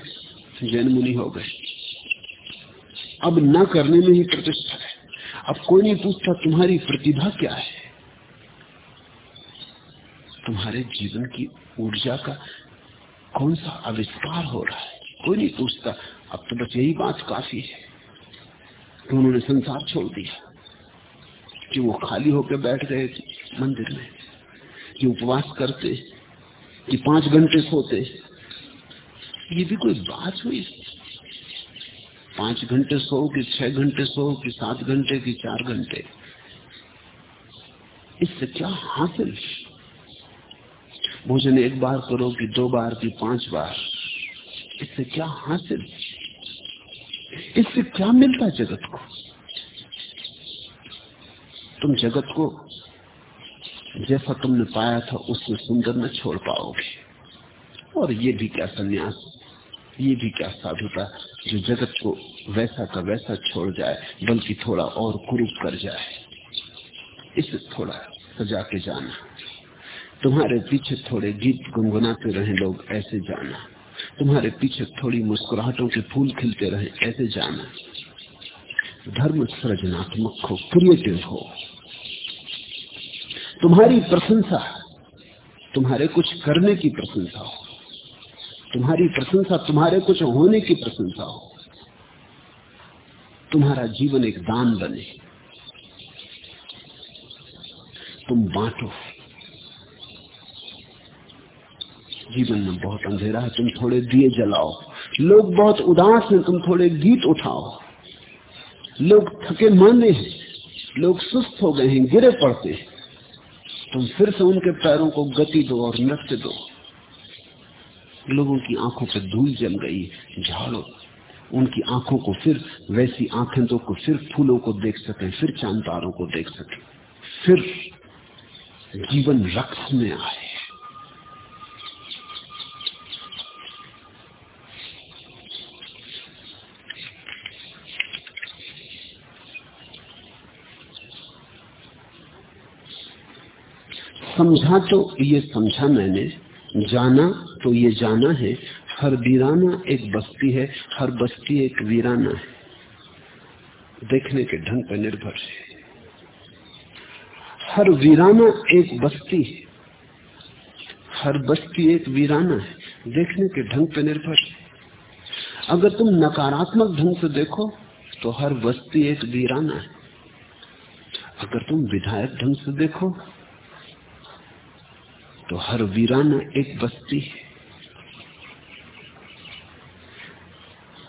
S1: जैन मुनि हो गए। अब न करने में ही प्रतिष्ठा है। अब कोई नहीं पूछता तुम्हारी प्रतिभा क्या है। तुम्हारे जीवन की ऊर्जा का कौन सा आविष्कार हो रहा है? कोई नहीं पूछता अब तो बस यही बात काफ़ी है। तो उन्होंने संसार छोड़ दिया। कि वो खाली होकर बैठ गए मंदिर में। कि उपवास करते, कि पाँच घंटे सोते। ये भी कोई बात हुई? पाँच घंटे सो, कि छह घंटे सो, कि सात घंटे, कि चार घंटे? इससे क्या हासिल? भोजन एक बार करो कि दो बार, कि पाँच बार? इससे क्या हासिल? इससे क्या मिलता जगत को? तुम जगत को जैसा तुमने पाया था उससे सुंदर न छोड़ पाओगे। और ये भी क्या संन्यास? ये भी क्या साधुता जो जगत को वैसा का वैसा छोड़ जाए, बल्कि थोड़ा और कुरूप कर जाए? इसे थोड़ा सजा के जाना। तुम्हारे पीछे थोड़े गीत गुनगुनाते रहे लोग, ऐसे जाना। तुम्हारे पीछे थोड़ी मुस्कुराहटों के फूल खिलते रहे, ऐसे जाना। धर्म सृजनात्मक हो, क्रिएटिव हो। तुम्हारी प्रशंसा, तुम्हारे कुछ करने की प्रशंसा हो। तुम्हारी प्रशंसा, तुम्हारे कुछ होने की प्रशंसा हो। तुम्हारा जीवन एक दान बने। तुम बांटो। जीवन में बहुत अंधेरा है, तुम थोड़े दिए जलाओ। लोग बहुत उदास हैं, तुम थोड़े गीत उठाओ। लोग थके माने हैं, लोग सुस्त हो गए हैं, गिरे पड़ते हैं। तुम फिर से उनके पैरों को गति दो और नृत्य दो। लोगों की आँखों पे धूल जम गई, झाड़ो। उनकी आँखों को फिर, वैसी आँखें दो को फिर फूलों को देख सके, फिर चाँद तारों को देख सके। फिर जीवन रक्स में आए। समझा तो ये समझा मैंने, जाना तो ये जाना है, हर वीराना एक बस्ती है, हर बस्ती एक वीराना है। देखने के ढंग पर निर्भर है। हर वीराना एक बस्ती है, हर बस्ती एक वीराना है। देखने के ढंग पे निर्भर है। अगर तुम नकारात्मक ढंग से देखो तो हर बस्ती एक वीराना है। अगर तुम विधायक ढंग से देखो तो हर वीराना एक बस्ती है।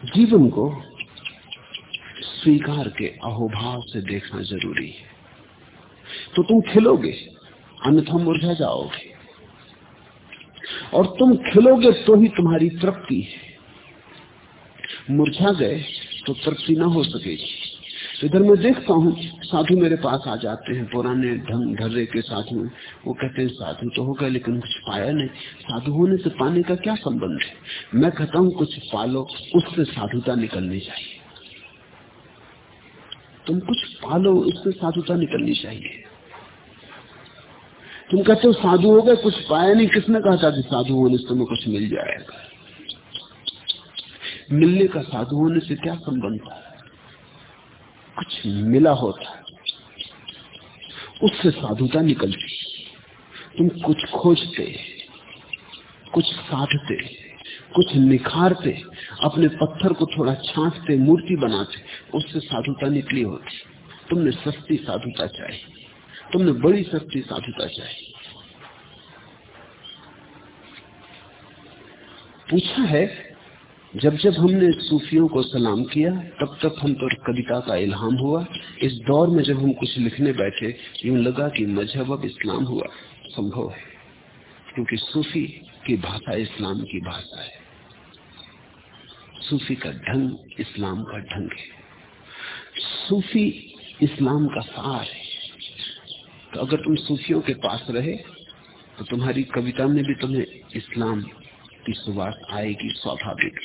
S1: जीवन को स्वीकार के अहोभाव से देखना ज़रूरी है। तो तुम खिलोगे, अन्यथा मुरझा जाओगे। और तुम खिलोगे तो ही तुम्हारी तृप्ति है। मुरझा गए तो तृप्ति ना हो सकेगी। इधर मैं देखता हूँ, साधु मेरे पास आ जाते हैं, पुराने ढंग ढर्रे के साधु वो कहते हैं, साधु तो हो गए लेकिन कुछ पाया नहीं। साधु होने से पाने का क्या संबंध है? मैं कहता हूँ, कुछ पालो, उससे साधुता निकलनी चाहिए। तुम कुछ पालो, उससे साधुता निकलनी चाहिए। तुम कहते हो, साधु हो गए कुछ पाया नहीं। किसने कहा था कि साधु होने से तुम्हें कुछ मिल जाएगा? मिलने का साधु होने से क्या संबंध था? कुछ मिला होता, उससे साधुता निकलती। तुम कुछ खोजते, कुछ साधते, कुछ निखारते, अपने पत्थर को थोड़ा छांटते, मूर्ति बनाते, उससे साधुता निकली होती। तुमने सस्ती साधुता चाहिए तुमने बड़ी सस्ती साधुता चाहिए पूछा है जब जब हमने सूफियों को सलाम किया, तब तक हम पर कविता का इल्हाम हुआ। इस दौर में जब हम कुछ लिखने बैठे, यूँ लगा कि मज़हब अब इस्लाम हुआ। संभव है, क्योंकि सूफी की भाषा इस्लाम की भाषा है। सूफी का ढंग इस्लाम का ढंग है। सूफी इस्लाम का सार है। तो अगर तुम सूफियों के पास रहे तो तुम्हारी कविता में भी तुम्हें इस्लाम की सुवास आएगी स्वाभाविक।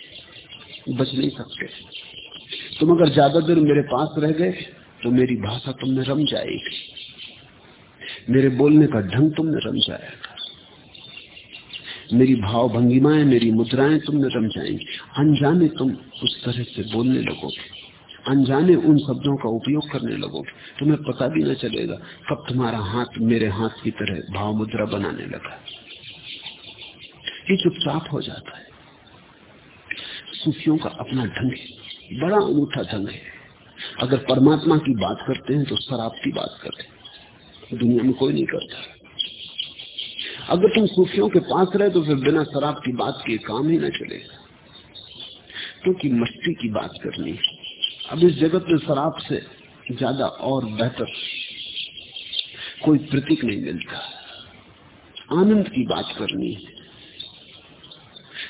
S1: बच नहीं सकते। तुम अगर ज़्यादा देर मेरे पास रह गए तो मेरी भाषा तुमने रम जाएगी। मेरे बोलने का ढंग तुमने रम जाएगा। मेरी भाव भंगिमाएँ, मेरी मुद्राएँ तुमने रम जाएँगी। अनजाने तुम उस तरह से बोलने लगोगे। अनजाने उन शब्दों का उपयोग करने लगोगे। तुम्हें पता भी न चलेगा, कब तुम्हारा हाथ मेरे हाथ की तरह भाव मुद्रा बनाने लगा। ये चुपचाप हो जाता है, सूफियों का अपना ढंग है, बड़ा अनूठा ढंग है। अगर परमात्मा की बात करते हैं तो शराब की बात करते हैं। दुनिया में कोई नहीं करता। अगर तुम सूफियों के पास रहे तो फिर बिना शराब की बात के काम ही ना चलेगा क्योंकि तो मस्ती की बात करनी है। अब इस जगत में शराब से ज़्यादा और बेहतर कोई प्रतीक नहीं मिलता। आनंद की बात करनी है।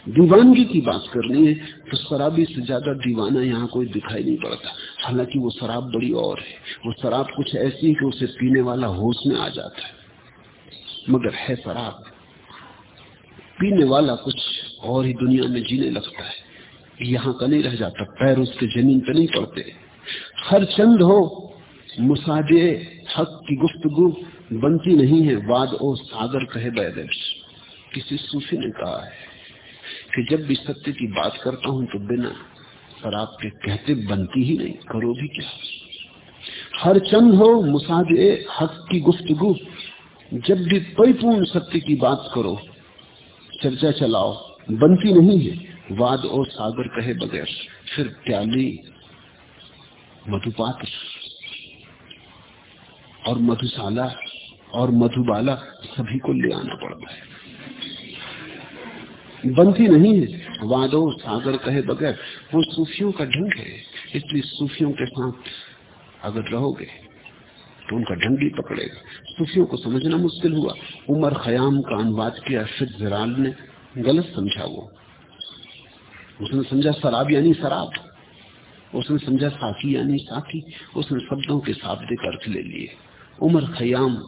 S1: दीवानगी की बात करनी है तो शराबी से ज़्यादा दीवाना यहाँ कोई दिखाई नहीं पड़ता। हालाँकि वो शराब बड़ी और है। वो शराब कुछ ऐसी है कि उसे पीने वाला होश में आ जाता है। मगर है शराब। पीने वाला कुछ और ही दुनिया में जीने लगता है। यहाँ का नहीं रह जाता। पैर उसके ज़मीन पे नहीं पड़ते। हर चंद हो, मुसादे, हक की गुफ्तगु, बनती नहीं है। वाद ओ सागर कहे बैदर किसी सूफी ने कहा है कि जब भी सत्य की बात करता हूँ तो बिना शराब के कहते बनती ही नहीं, करो भी क्या? हर चंद हो, मुसादे हक की गुफ्तगु। जब भी परिपूर्ण सत्य की बात करो, चर्चा चलाओ, बनती नहीं है। वाद और सागर कहे बगैर, फिर प्याली मधुपात्र और मधुशाला और मधुबाला सभी को ले आना पड़ता है। बनती नहीं है। वादो, सागर कहे बगैर, वो सूफियों का ढंग है। इसलिए सूफियों के साथ अगर रहोगे तो उनका ढंग ही पकड़ेगा। सूफियों को समझना मुश्किल हुआ। उमर खयाम का अनुवाद किया फिर जराल ने, गलत समझा वो। उसने समझा शराब यानी शराब। उसने समझा साकी यानी साकी। उसने शब्दों के शाब्दिक अर्थ ले लिए। उमर खयाम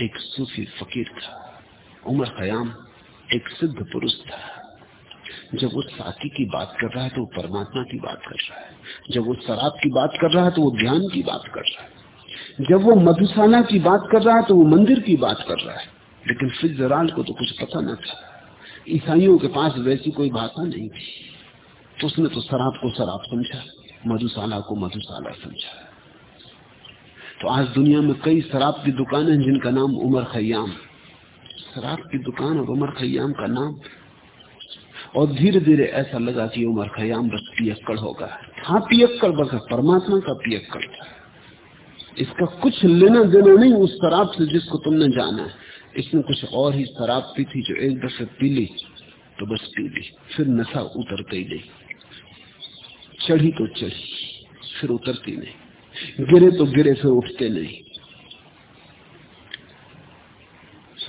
S1: एक सूफी फकीर था। उमर खयाम एक सिद्ध पुरुष था। जब वो साकी की बात कर रहा है तो वो परमात्मा की बात कर रहा है। जब वो शराब की बात कर रहा है तो वो ध्यान की बात कर रहा है। जब वो मधुशाला की बात कर रहा है तो वो मंदिर की बात कर रहा है। लेकिन फिर जराल को तो कुछ पता न था। ईसाइयों के पास वैसी कोई भाषा नहीं थी। तो उसने तो शराब को शराब समझा, मधुशाला को मधुशाला समझा। तो आज दुनिया में कई शराब की दुकानें हैं जिनका नाम उमर खयाम। शराब की दुकान और उमर खयाम का नाम। और धीरे धीरे ऐसा लगा कि उमर खयाम बस पियक्कड़ होगा हाँ। पियक्कड़ बस परमात्मा का पियक्कड़ इसका कुछ लेना देना नहीं, उस शराब से जिसको तुमने जाना है। इसने कुछ और ही शराब पी थी जो एक दफे पी ली तो बस पी ली। फिर नशा उतरते नहीं। चढ़ी तो चढ़ी, फिर उतरती नहीं। गिरे तो गिरे, फिर उठते नहीं।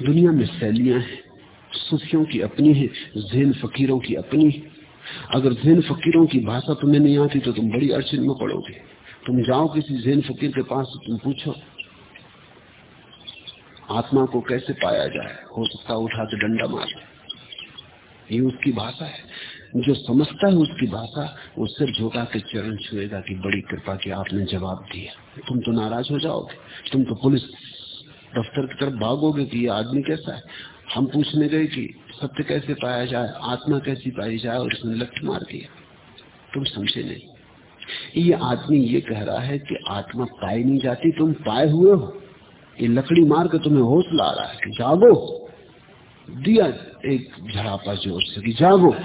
S1: दुनिया में शैलियाँ हैं, सूफियों की अपनी है, जैन फकीरों की अपनी अगर जैन फकीरों की भाषा तुम्हें नहीं आती तो तुम बड़ी अड़चन में पड़ोगे। तुम जाओ किसी जैन फकीर के पास, तुम पूछो, आत्मा को कैसे पाया जाए? हो सकता उठा के डंडा मार ये उसकी भाषा है। जो समझता है उसकी भाषा, वो सिर झोंका के चरण छुएगा कि बड़ी कृपा की आपने जवाब दिया। तुम तो नाराज़ हो जाओगे। तुम तो पुलिस दफ्तर की तरफ़ भागोगे कि ये आदमी कैसा है? हम पूछने गए कि सत्य कैसे पाया जाए, आत्मा कैसी पाई जाए, और उसने लठ मार दिया। तुम समझे नहीं। ये आदमी ये कह रहा है कि आत्मा पाई नहीं जाती, तुम पाए हुए हो। ये लकड़ी मार के तुम्हें होश ला रहा है कि जागो। दिया एक झड़ापा ज़ोर से कि जागो।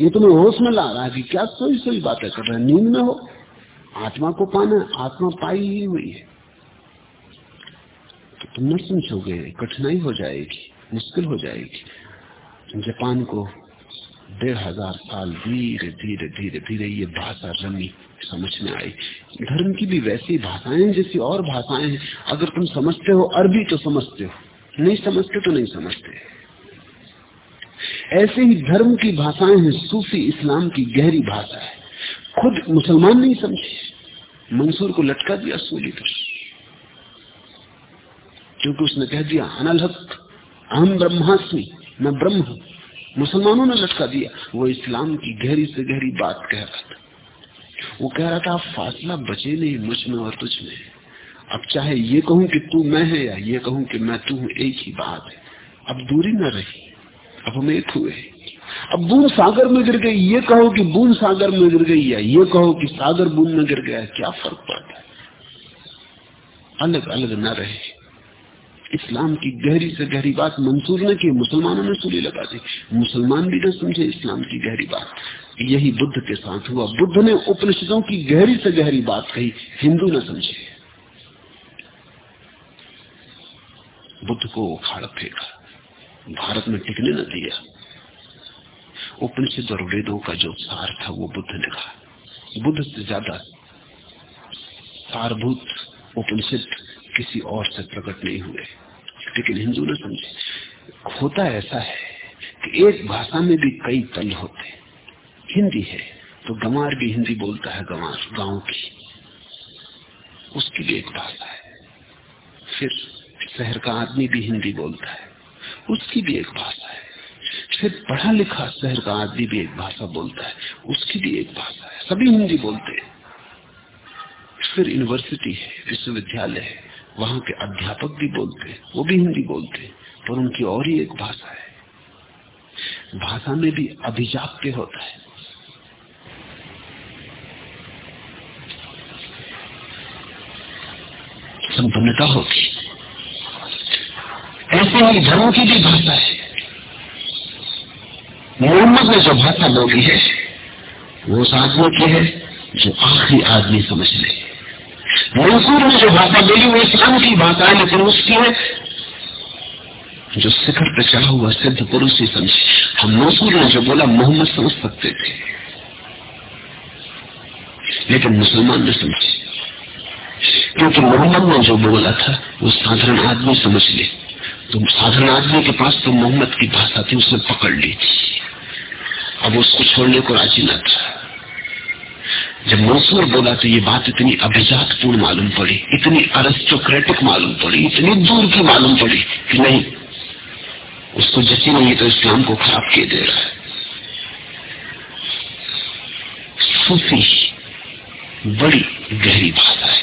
S1: ये तुम्हें होश में ला रहा है कि क्या सोई सोई बातें कर रहे नींद में हो। आत्मा को पाना आत्मा पाई ही हुई है। तो तुम न समझोगे कठिनाई हो जाएगी, मुश्किल हो जाएगी। जापान को डेढ़ हज़ार साल धीरे धीरे धीरे धीरे ये भाषा रमी समझ में आई। धर्म की भी वैसी भाषाएँ जैसी और भाषाएँ हैं। अगर तुम समझते हो अरबी तो समझते हो, नहीं समझते तो नहीं समझते। ऐसे ही धर्म की भाषाएँ हैं, सूफी इस्लाम की गहरी भाषा है। खुद मुसलमान नहीं समझे, मंसूर को लटका दिया सूली पर क्योंकि उसने कह दिया, अनल हक, अहम ब्रह्मास्मि मैं ब्रह्म हूँ। मुसलमानों ने लटका दिया। वो इस्लाम की गहरी से गहरी बात कह रहा था। वो कह रहा था फासला बचे नहीं मुझमें और तुझ में। अब चाहे ये कहूँ कि तू मैं है या ये कहूँ कि मैं तू हूँ, एक ही बात है। अब दूरी न रही, अब हम एक हुए अब बूंद सागर में गिर गई, ये कहो कि बूंद सागर में गिर गई या ये कहो कि सागर बूंद में गिर गया क्या फ़र्क पड़ता है? अलग अलग न रहे। इस्लाम की गहरी से गहरी बात मंसूर ने की, मुसलमानों ने सूली लगा दी। मुसलमान भी न समझे इस्लाम की गहरी बात। यही बुद्ध के साथ हुआ। बुद्ध ने उपनिषदों की गहरी से गहरी बात कही, हिंदू न समझे। बुद्ध को उखाड़ फेंका। भारत में टिकने न दिया। उपनिषद और वेदों का जो सार था, वो बुद्ध ने कहा। बुद्ध से ज़्यादा सारभूत उपनिषद किसी और से प्रकट नहीं हुए। लेकिन हिंदू ने समझे, होता ऐसा है कि एक भाषा में भी कई तल होते। हिंदी है तो गंवार भी हिंदी बोलता है गंवार, गाँव की। उसकी भी एक भाषा है। फिर शहर का आदमी भी हिंदी बोलता है। उसकी भी एक भाषा है। फिर पढ़ा लिखा शहर का आदमी भी एक भाषा बोलता है। उसकी भी एक भाषा है। सभी हिंदी बोलते हैं। फिर यूनिवर्सिटी है, विश्वविद्यालय है। वहाँ के अध्यापक भी बोलते हैं वो भी हिंदी बोलते हैं पर उनकी और ही एक भाषा है। भाषा में भी अभिजाप्य होता है। संपन्नता होती ऐसे ही धर्म की भी भाषा है। मोहम्मद ने जो भाषा बोली है, वो उस आदमी की है, जो आखिरी आदमी समझ ले। मंसूर ने जो भाषा बोली, वो इस्लाम की भाषा है, लेकिन उसकी है जो शिखर पे चढ़ा हुआ सिद्ध पुरुष ही समझे। हम मंसूर ने जो बोला, मोहम्मद समझ सकते थे। लेकिन मुसलमान ने समझे। क्योंकि मोहम्मद ने जो बोला था, वो साधारण आदमी समझ ले। तो साधारण आदमी के पास तो मोहम्मद की भाषा थी, उसने पकड़ ली थी। अब उसको छोड़ने को राज़ी न था। जब मंसूर बोला तो ये बात इतनी अभिजात पूर्ण मालूम पड़ी, इतनी अरेस्टोक्रेटिक मालूम पड़ी, इतनी दूर की मालूम पड़ी कि नहीं, उसको जची नहीं तो इस्लाम को खराब किए दे रहा है। सूफी बड़ी गहरी भाषा है।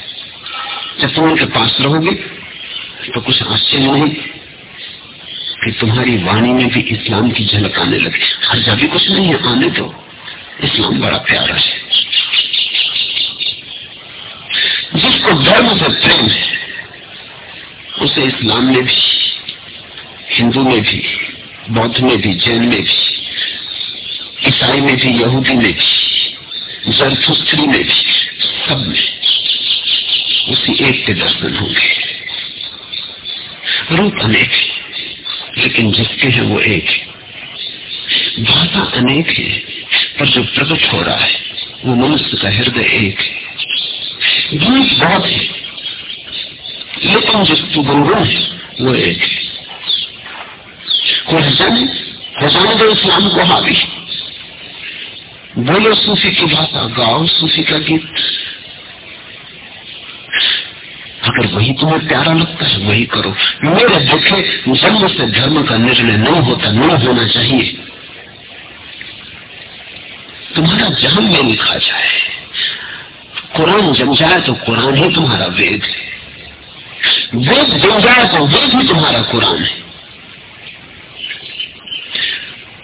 S1: जब तुम उनके पास रहोगे तो कुछ आश्चर्य नहीं कि तुम्हारी वाणी में भी इस्लाम की झलक आने लगे। हर जगह कुछ नहीं है, आने दो। इस्लाम बड़ा प्यारा है। जिसको धर्म से प्रेम है, उसे इस्लाम में भी, हिंदू में भी, बौद्ध में भी, जैन में भी, ईसाई में भी, यहूदी में भी जरथुस्त्री में भी, सब में उसी एक के दर्शन होंगे। रूप अनेक है, लेकिन जिसके हैं वो एक है। भाषा अनेक है, पर जो प्रकट हो रहा है, वो मनुष्य का हृदय एक है। गीत बहुत है। लेकिन जो गुनगुन है, वो एक है। कोई जाने जाने दो इस्लाम को हावी बोलो सूफी की भाषा, गाओ सूफी का गीत। अगर वही तुम्हें प्यारा लगता है, वही करो। मेरे दुखे जन्म से धर्म का निर्णय नहीं होता नहीं होना चाहिए। तुम्हारा जहन में लिखा जाए। कुरान जम जाए तो कुरान ही तुम्हारा वेद है। वेद जम जाए तो वेद ही तुम्हारा कुरान है।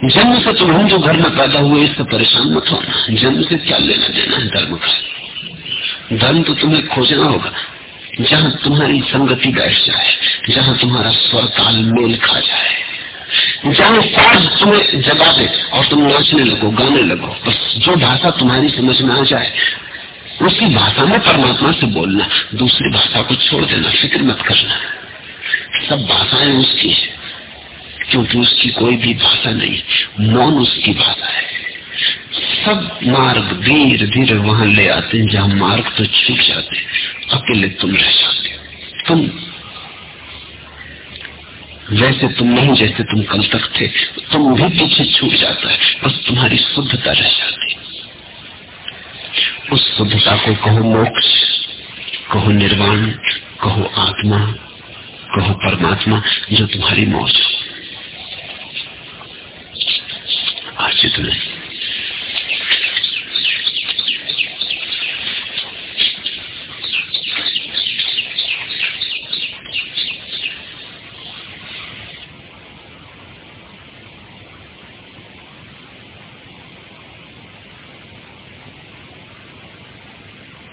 S1: जन्म से तुम हिंदू घर में पैदा हुए, इससे परेशान मत होना। जन्म से क्या लेना देना है धर्म का? धर्म तो तुम्हें खोजना होगा, जहाँ तुम्हारी संगति बैठ जाए, जहाँ तुम्हारा स्वर ताल मेल खा जाए। जहाँ साज तुम्हें जगा दे और तुम नाचने लगो, गाने लगो, बस जो भाषा तुम्हारी समझ में आ जाए उसी भाषा में परमात्मा से बोलना, दूसरी भाषा को छोड़ देना, फ़िक्र मत करना। सब भाषाएँ उसकी है, क्योंकि उसकी कोई भी भाषा नहीं, मौन उसकी भाषा है। सब मार्ग धीरे धीरे वहाँ ले आते हैं, जहाँ मार्ग तो छूट जाते अकेले तुम रह जाते तुम वैसे तुम नहीं जैसे तुम कल तक थे, तुम भी पीछे छूट जाता है, बस तुम्हारी शुद्धता रह जाती उस शुद्धता को कहो मोक्ष, कहो निर्वाण, कहो आत्मा, कहो परमात्मा, जो तुम्हारी मौज आज इतना